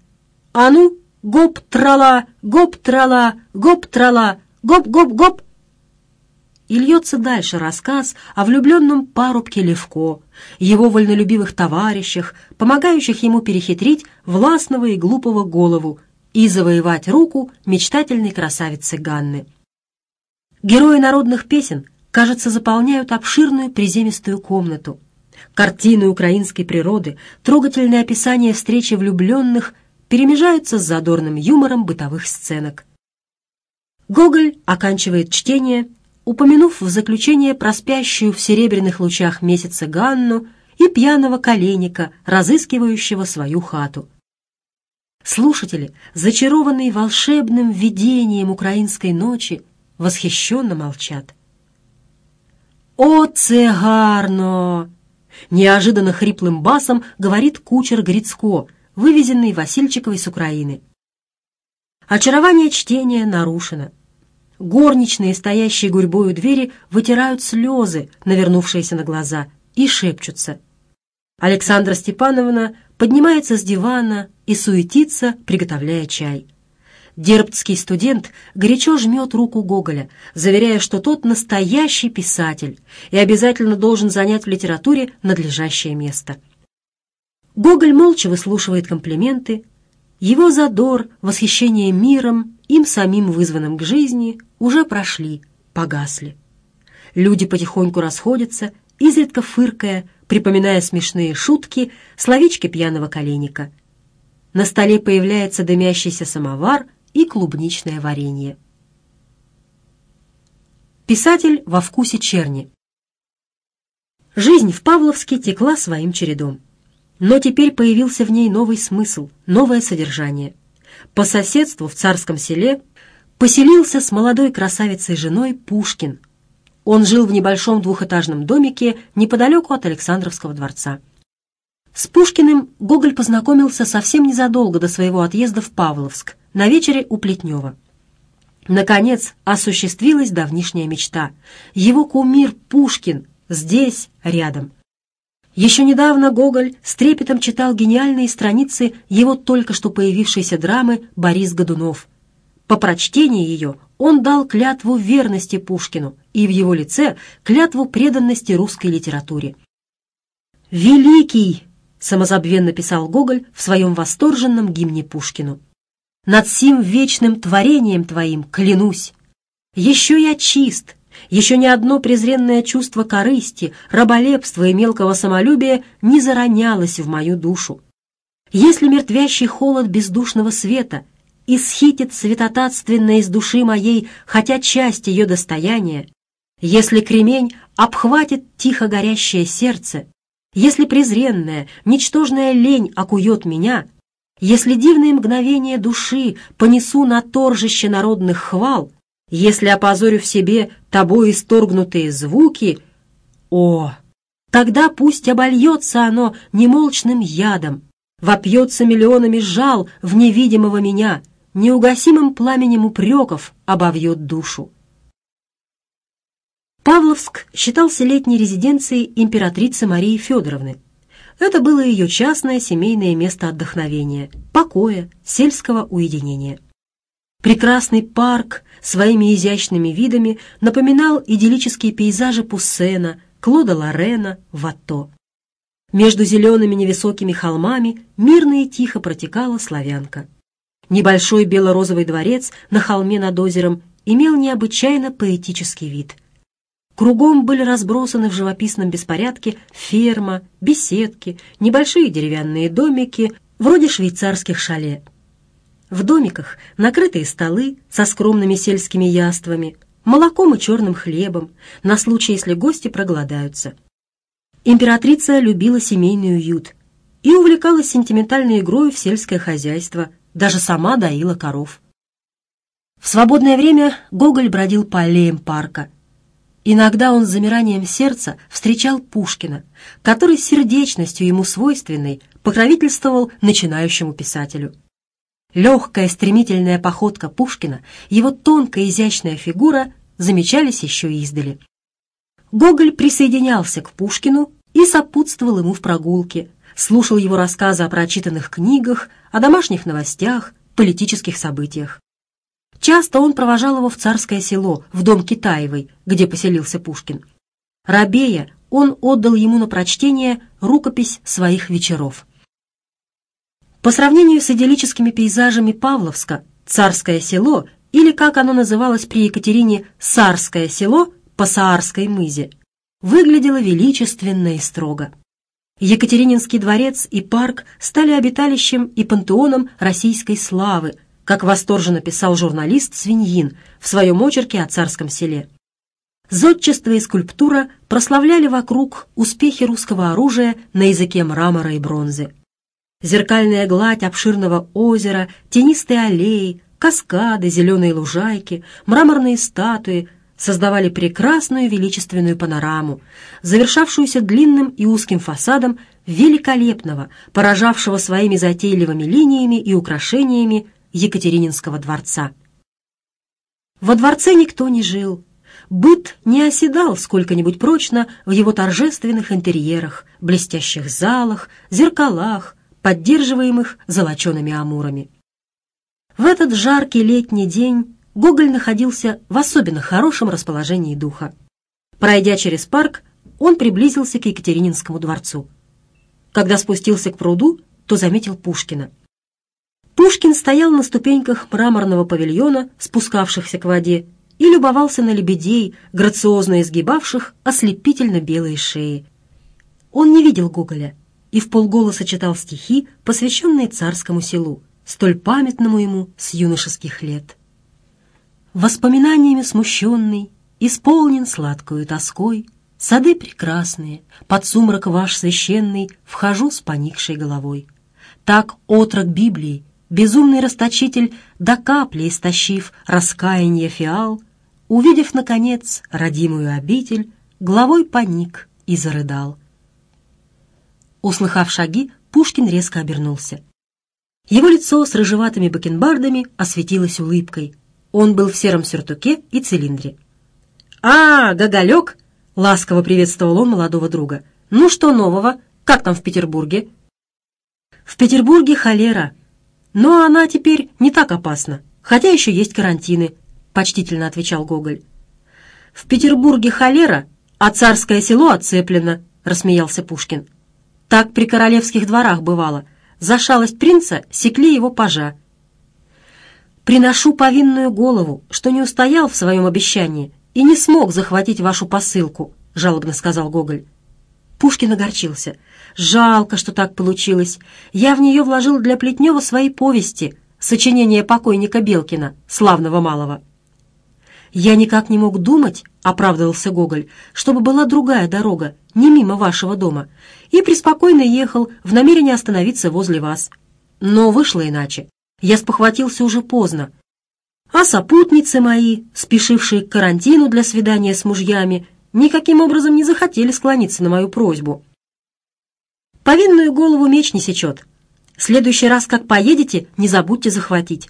А ну, гоп-трала, гоп-трала, гоп-трала, гоп-гоп-гоп!» и льется дальше рассказ о влюбленном парубке Левко, его вольнолюбивых товарищах, помогающих ему перехитрить властного и глупого голову и завоевать руку мечтательной красавицы Ганны. Герои народных песен, кажется, заполняют обширную приземистую комнату. Картины украинской природы, трогательное описание встречи влюбленных перемежаются с задорным юмором бытовых сценок. Гоголь оканчивает чтение – упомянув в заключение про спящую в серебряных лучах месяца Ганну и пьяного коленника, разыскивающего свою хату. Слушатели, зачарованные волшебным видением украинской ночи, восхищенно молчат. «О, цегарно!» — неожиданно хриплым басом говорит кучер Грицко, вывезенный Васильчиковой с Украины. Очарование чтения нарушено — Горничные, стоящие гурьбой у двери, вытирают слезы, навернувшиеся на глаза, и шепчутся. Александра Степановна поднимается с дивана и суетится, приготовляя чай. Дербцкий студент горячо жмет руку Гоголя, заверяя, что тот настоящий писатель и обязательно должен занять в литературе надлежащее место. Гоголь молча выслушивает комплименты, его задор, восхищение миром, им самим вызванным к жизни, уже прошли, погасли. Люди потихоньку расходятся, изредка фыркая, припоминая смешные шутки, словечки пьяного коленика. На столе появляется дымящийся самовар и клубничное варенье. Писатель во вкусе черни. Жизнь в Павловске текла своим чередом. Но теперь появился в ней новый смысл, новое содержание. По соседству в царском селе поселился с молодой красавицей-женой Пушкин. Он жил в небольшом двухэтажном домике неподалеку от Александровского дворца. С Пушкиным Гоголь познакомился совсем незадолго до своего отъезда в Павловск, на вечере у Плетнева. Наконец осуществилась давнишняя мечта. Его кумир Пушкин здесь, рядом – еще недавно Гоголь с трепетом читал гениальные страницы его только что появившейся драмы «Борис Годунов». По прочтении ее он дал клятву верности Пушкину и в его лице клятву преданности русской литературе. «Великий!» — самозабвенно писал Гоголь в своем восторженном гимне Пушкину. «Над сим вечным творением твоим клянусь! Еще я чист, еще ни одно презренное чувство корысти, раболепства и мелкого самолюбия не заронялось в мою душу. Если мертвящий холод бездушного света исхитит светотатственно из души моей хотя часть ее достояния, если кремень обхватит тихо горящее сердце, если презренная, ничтожная лень окует меня, если дивные мгновения души понесу на торжище народных хвал — если, опозорю в себе тобой исторгнутые звуки, о, тогда пусть обольется оно немолчным ядом, вопьется миллионами жал в невидимого меня, неугасимым пламенем упреков обовьет душу. Павловск считался летней резиденцией императрицы Марии Федоровны. Это было ее частное семейное место отдохновения, покоя, сельского уединения. Прекрасный парк своими изящными видами напоминал идиллические пейзажи Пуссена, Клода Лорена, Ватто. Между зелеными невысокими холмами мирно и тихо протекала славянка. Небольшой бело-розовый дворец на холме над озером имел необычайно поэтический вид. Кругом были разбросаны в живописном беспорядке ферма, беседки, небольшие деревянные домики, вроде швейцарских шале. В домиках накрытые столы со скромными сельскими яствами, молоком и черным хлебом, на случай, если гости проголодаются. Императрица любила семейный уют и увлекалась сентиментальной игрой в сельское хозяйство, даже сама доила коров. В свободное время Гоголь бродил по аллеям парка. Иногда он с замиранием сердца встречал Пушкина, который сердечностью ему свойственной покровительствовал начинающему писателю. Легкая стремительная походка Пушкина, его тонкая изящная фигура замечались еще издали. Гоголь присоединялся к Пушкину и сопутствовал ему в прогулке, слушал его рассказы о прочитанных книгах, о домашних новостях, политических событиях. Часто он провожал его в царское село, в дом Китаевой, где поселился Пушкин. Рабея, он отдал ему на прочтение рукопись своих вечеров – по сравнению с идиллическими пейзажами Павловска, царское село, или, как оно называлось при Екатерине, сарское село по Саарской мызе, выглядело величественно и строго. Екатерининский дворец и парк стали обиталищем и пантеоном российской славы, как восторженно писал журналист Свиньин в своем очерке о царском селе. Зодчество и скульптура прославляли вокруг успехи русского оружия на языке мрамора и бронзы. Зеркальная гладь обширного озера, тенистые аллеи, каскады, зеленые лужайки, мраморные статуи создавали прекрасную величественную панораму, завершавшуюся длинным и узким фасадом великолепного, поражавшего своими затейливыми линиями и украшениями Екатерининского дворца. Во дворце никто не жил. Быт не оседал сколько-нибудь прочно в его торжественных интерьерах, блестящих залах, зеркалах, поддерживаемых золочеными амурами. В этот жаркий летний день Гоголь находился в особенно хорошем расположении духа. Пройдя через парк, он приблизился к Екатерининскому дворцу. Когда спустился к пруду, то заметил Пушкина. Пушкин стоял на ступеньках мраморного павильона, спускавшихся к воде, и любовался на лебедей, грациозно изгибавших ослепительно белые шеи. Он не видел Гоголя, и в полголоса читал стихи, посвященные царскому селу, столь памятному ему с юношеских лет. Воспоминаниями смущенный, исполнен сладкую тоской, сады прекрасные, под сумрак ваш священный вхожу с поникшей головой. Так отрок Библии, безумный расточитель, до капли истощив раскаяние фиал, увидев, наконец, родимую обитель, головой поник и зарыдал. Услыхав шаги, Пушкин резко обернулся. Его лицо с рыжеватыми бакенбардами осветилось улыбкой. Он был в сером сюртуке и цилиндре. «А, Гоголек!» — ласково приветствовал он молодого друга. «Ну что нового? Как там в Петербурге?» «В Петербурге холера. Но она теперь не так опасна, хотя еще есть карантины», — почтительно отвечал Гоголь. «В Петербурге холера, а царское село отцеплено. — рассмеялся Пушкин. Так при королевских дворах бывало. за шалость принца, секли его пажа. «Приношу повинную голову, что не устоял в своем обещании и не смог захватить вашу посылку», — жалобно сказал Гоголь. Пушкин огорчился. «Жалко, что так получилось. Я в нее вложил для Плетнева свои повести, сочинение покойника Белкина, славного малого». «Я никак не мог думать», — оправдывался Гоголь, «чтобы была другая дорога, не мимо вашего дома, и преспокойно ехал в намерении остановиться возле вас. Но вышло иначе. Я спохватился уже поздно. А сопутницы мои, спешившие к карантину для свидания с мужьями, никаким образом не захотели склониться на мою просьбу. Повинную голову меч не сечет. Следующий раз, как поедете, не забудьте захватить.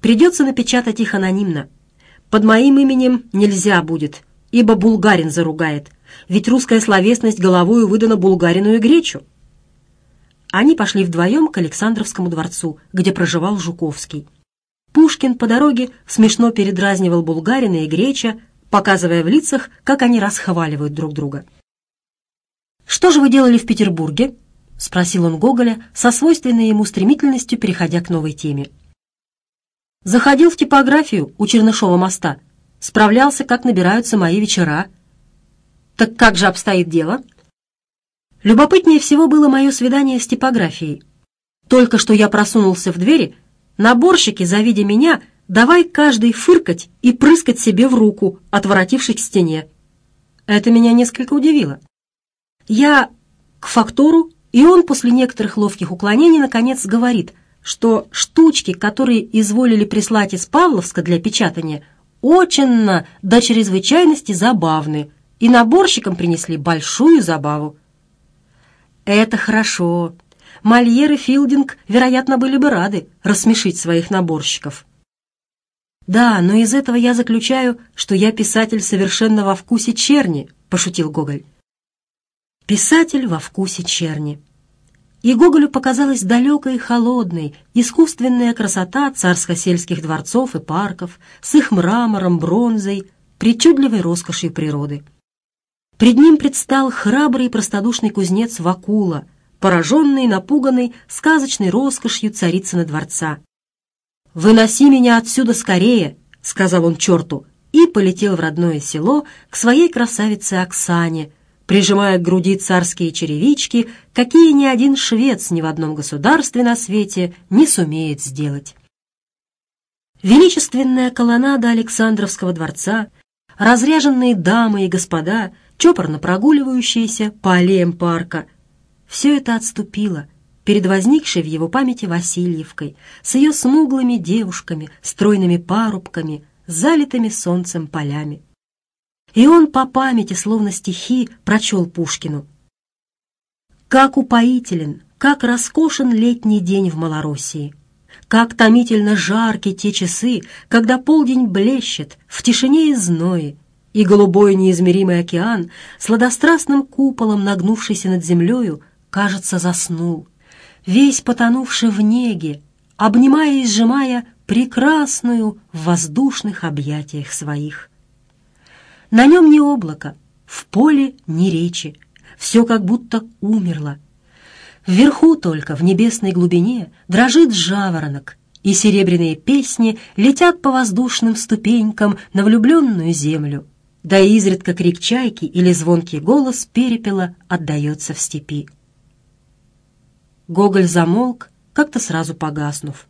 Придется напечатать их анонимно». Под моим именем нельзя будет, ибо булгарин заругает. Ведь русская словесность головою выдана булгарину и гречу. Они пошли вдвоем к Александровскому дворцу, где проживал Жуковский. Пушкин по дороге смешно передразнивал булгарина и греча, показывая в лицах, как они расхваливают друг друга. «Что же вы делали в Петербурге?» — спросил он Гоголя, со свойственной ему стремительностью переходя к новой теме. Заходил в типографию у Чернышова моста. Справлялся, как набираются мои вечера. Так как же обстоит дело? Любопытнее всего было мое свидание с типографией. Только что я просунулся в двери, наборщики, завидя меня, давай каждый фыркать и прыскать себе в руку, отворотившись к стене. Это меня несколько удивило. Я к фактору, и он после некоторых ловких уклонений наконец говорит — что штучки, которые изволили прислать из Павловска для печатания, очень до чрезвычайности забавны, и наборщикам принесли большую забаву. Это хорошо. Мольер и Филдинг, вероятно, были бы рады рассмешить своих наборщиков. «Да, но из этого я заключаю, что я писатель совершенно во вкусе черни», — пошутил Гоголь. «Писатель во вкусе черни» и Гоголю показалась далекой и холодной искусственная красота царско-сельских дворцов и парков с их мрамором, бронзой, причудливой роскошью природы. Пред ним предстал храбрый и простодушный кузнец Вакула, пораженный, напуганный сказочной роскошью царицы на дворца. «Выноси меня отсюда скорее!» — сказал он черту, и полетел в родное село к своей красавице Оксане, прижимая к груди царские черевички, какие ни один швец ни в одном государстве на свете не сумеет сделать. Величественная колоннада Александровского дворца, разряженные дамы и господа, чопорно прогуливающиеся по аллеям парка — все это отступило перед возникшей в его памяти Васильевкой, с ее смуглыми девушками, стройными парубками, залитыми солнцем полями — и он по памяти, словно стихи, прочел Пушкину. «Как упоителен, как роскошен летний день в Малороссии! Как томительно жарки те часы, когда полдень блещет в тишине и зное, и голубой неизмеримый океан, сладострастным куполом нагнувшийся над землею, кажется, заснул, весь потонувший в неге, обнимая и сжимая прекрасную в воздушных объятиях своих. На нем ни облака, в поле ни речи. Все как будто умерло. Вверху только, в небесной глубине, дрожит жаворонок, и серебряные песни летят по воздушным ступенькам на влюбленную землю. Да и изредка крик чайки или звонкий голос перепела отдается в степи. Гоголь замолк, как-то сразу погаснув.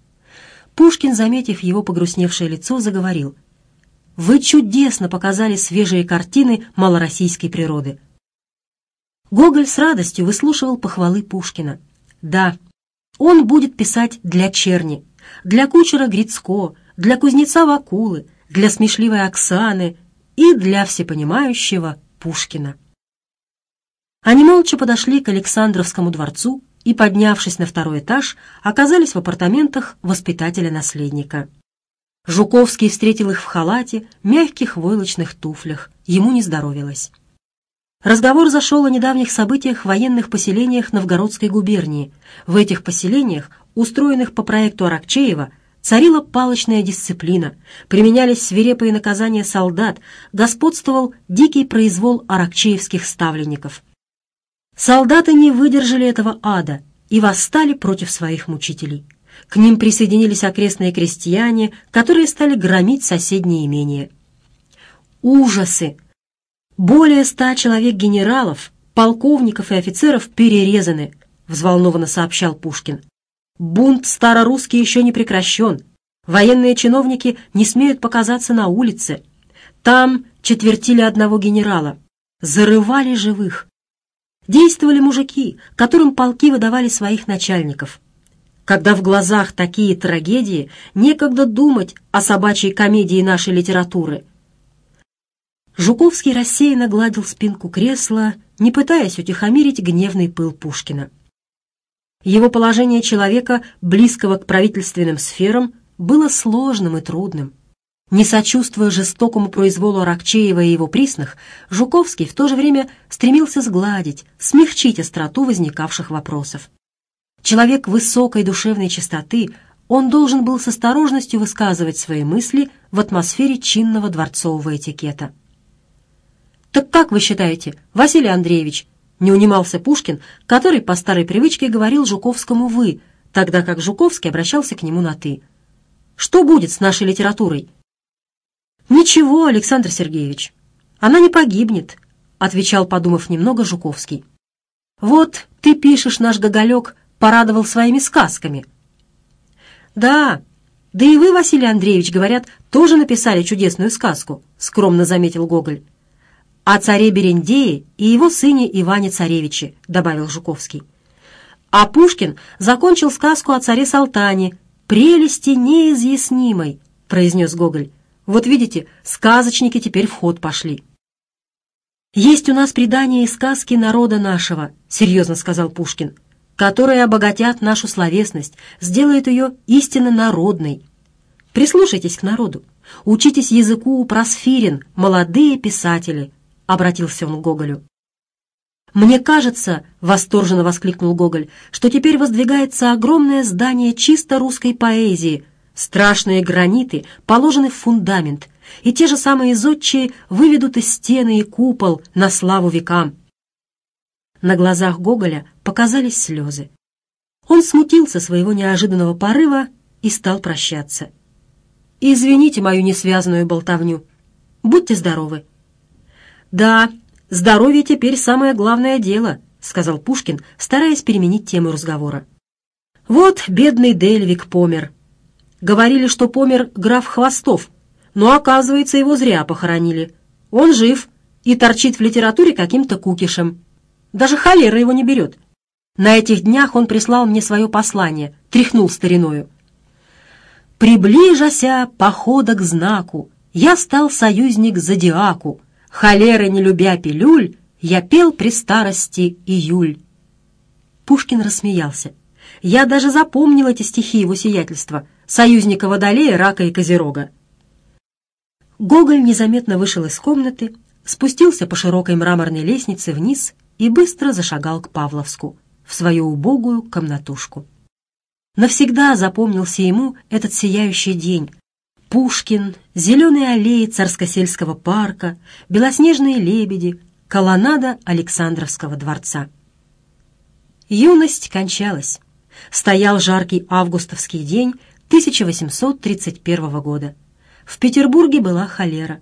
Пушкин, заметив его погрустневшее лицо, заговорил — вы чудесно показали свежие картины малороссийской природы. Гоголь с радостью выслушивал похвалы Пушкина. Да, он будет писать для черни, для кучера Грицко, для кузнеца Вакулы, для смешливой Оксаны и для всепонимающего Пушкина. Они молча подошли к Александровскому дворцу и, поднявшись на второй этаж, оказались в апартаментах воспитателя-наследника. Жуковский встретил их в халате, мягких войлочных туфлях. Ему не здоровилось. Разговор зашел о недавних событиях в военных поселениях Новгородской губернии. В этих поселениях, устроенных по проекту Аракчеева, царила палочная дисциплина, применялись свирепые наказания солдат, господствовал дикий произвол аракчеевских ставленников. Солдаты не выдержали этого ада и восстали против своих мучителей. К ним присоединились окрестные крестьяне, которые стали громить соседние имения. Ужасы! Более ста человек генералов, полковников и офицеров перерезаны, взволнованно сообщал Пушкин. Бунт старорусский еще не прекращен. Военные чиновники не смеют показаться на улице. Там четвертили одного генерала. Зарывали живых. Действовали мужики, которым полки выдавали своих начальников когда в глазах такие трагедии, некогда думать о собачьей комедии нашей литературы. Жуковский рассеянно гладил спинку кресла, не пытаясь утихомирить гневный пыл Пушкина. Его положение человека, близкого к правительственным сферам, было сложным и трудным. Не сочувствуя жестокому произволу Рокчеева и его присных, Жуковский в то же время стремился сгладить, смягчить остроту возникавших вопросов. Человек высокой душевной чистоты, он должен был с осторожностью высказывать свои мысли в атмосфере чинного дворцового этикета. «Так как вы считаете, Василий Андреевич?» — не унимался Пушкин, который по старой привычке говорил Жуковскому «вы», тогда как Жуковский обращался к нему на «ты». «Что будет с нашей литературой?» «Ничего, Александр Сергеевич, она не погибнет», — отвечал, подумав немного, Жуковский. «Вот ты пишешь, наш Гоголек, порадовал своими сказками. «Да, да и вы, Василий Андреевич, говорят, тоже написали чудесную сказку», — скромно заметил Гоголь. «О царе Берендее и его сыне Иване Царевиче», — добавил Жуковский. А Пушкин закончил сказку о царе Салтане, прелести неизъяснимой, — произнес Гоголь. «Вот видите, сказочники теперь в ход пошли». «Есть у нас предания и сказки народа нашего», — серьезно сказал Пушкин которые обогатят нашу словесность, сделают ее истинно народной. Прислушайтесь к народу, учитесь языку у просфирин, молодые писатели, — обратился он к Гоголю. «Мне кажется, — восторженно воскликнул Гоголь, — что теперь воздвигается огромное здание чисто русской поэзии. Страшные граниты положены в фундамент, и те же самые зодчие выведут из стены и купол на славу векам. На глазах Гоголя показались слезы. Он смутился своего неожиданного порыва и стал прощаться. «Извините мою несвязанную болтовню. Будьте здоровы». «Да, здоровье теперь самое главное дело», — сказал Пушкин, стараясь переменить тему разговора. «Вот бедный Дельвик помер. Говорили, что помер граф Хвостов, но, оказывается, его зря похоронили. Он жив и торчит в литературе каким-то кукишем». Даже холера его не берет. На этих днях он прислал мне свое послание, тряхнул стариною. «Приближася похода к знаку, я стал союзник зодиаку, холеры не любя пилюль, я пел при старости июль». Пушкин рассмеялся. Я даже запомнил эти стихи его сиятельства, союзника Водолея, Рака и Козерога. Гоголь незаметно вышел из комнаты, спустился по широкой мраморной лестнице вниз и быстро зашагал к Павловску, в свою убогую комнатушку. Навсегда запомнился ему этот сияющий день. Пушкин, зеленые аллеи Царскосельского парка, белоснежные лебеди, колоннада Александровского дворца. Юность кончалась. Стоял жаркий августовский день 1831 года. В Петербурге была холера.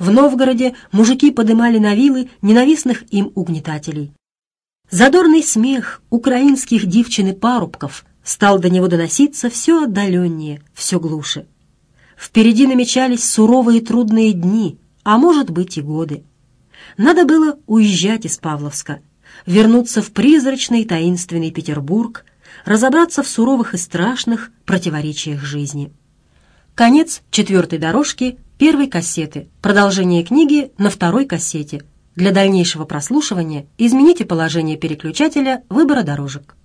В Новгороде мужики подымали на вилы ненавистных им угнетателей. Задорный смех украинских девчин и парубков стал до него доноситься все отдаленнее, все глуше. Впереди намечались суровые трудные дни, а может быть и годы. Надо было уезжать из Павловска, вернуться в призрачный таинственный Петербург, разобраться в суровых и страшных противоречиях жизни. Конец четвертой дорожки первой кассеты, продолжение книги на второй кассете. Для дальнейшего прослушивания измените положение переключателя выбора дорожек.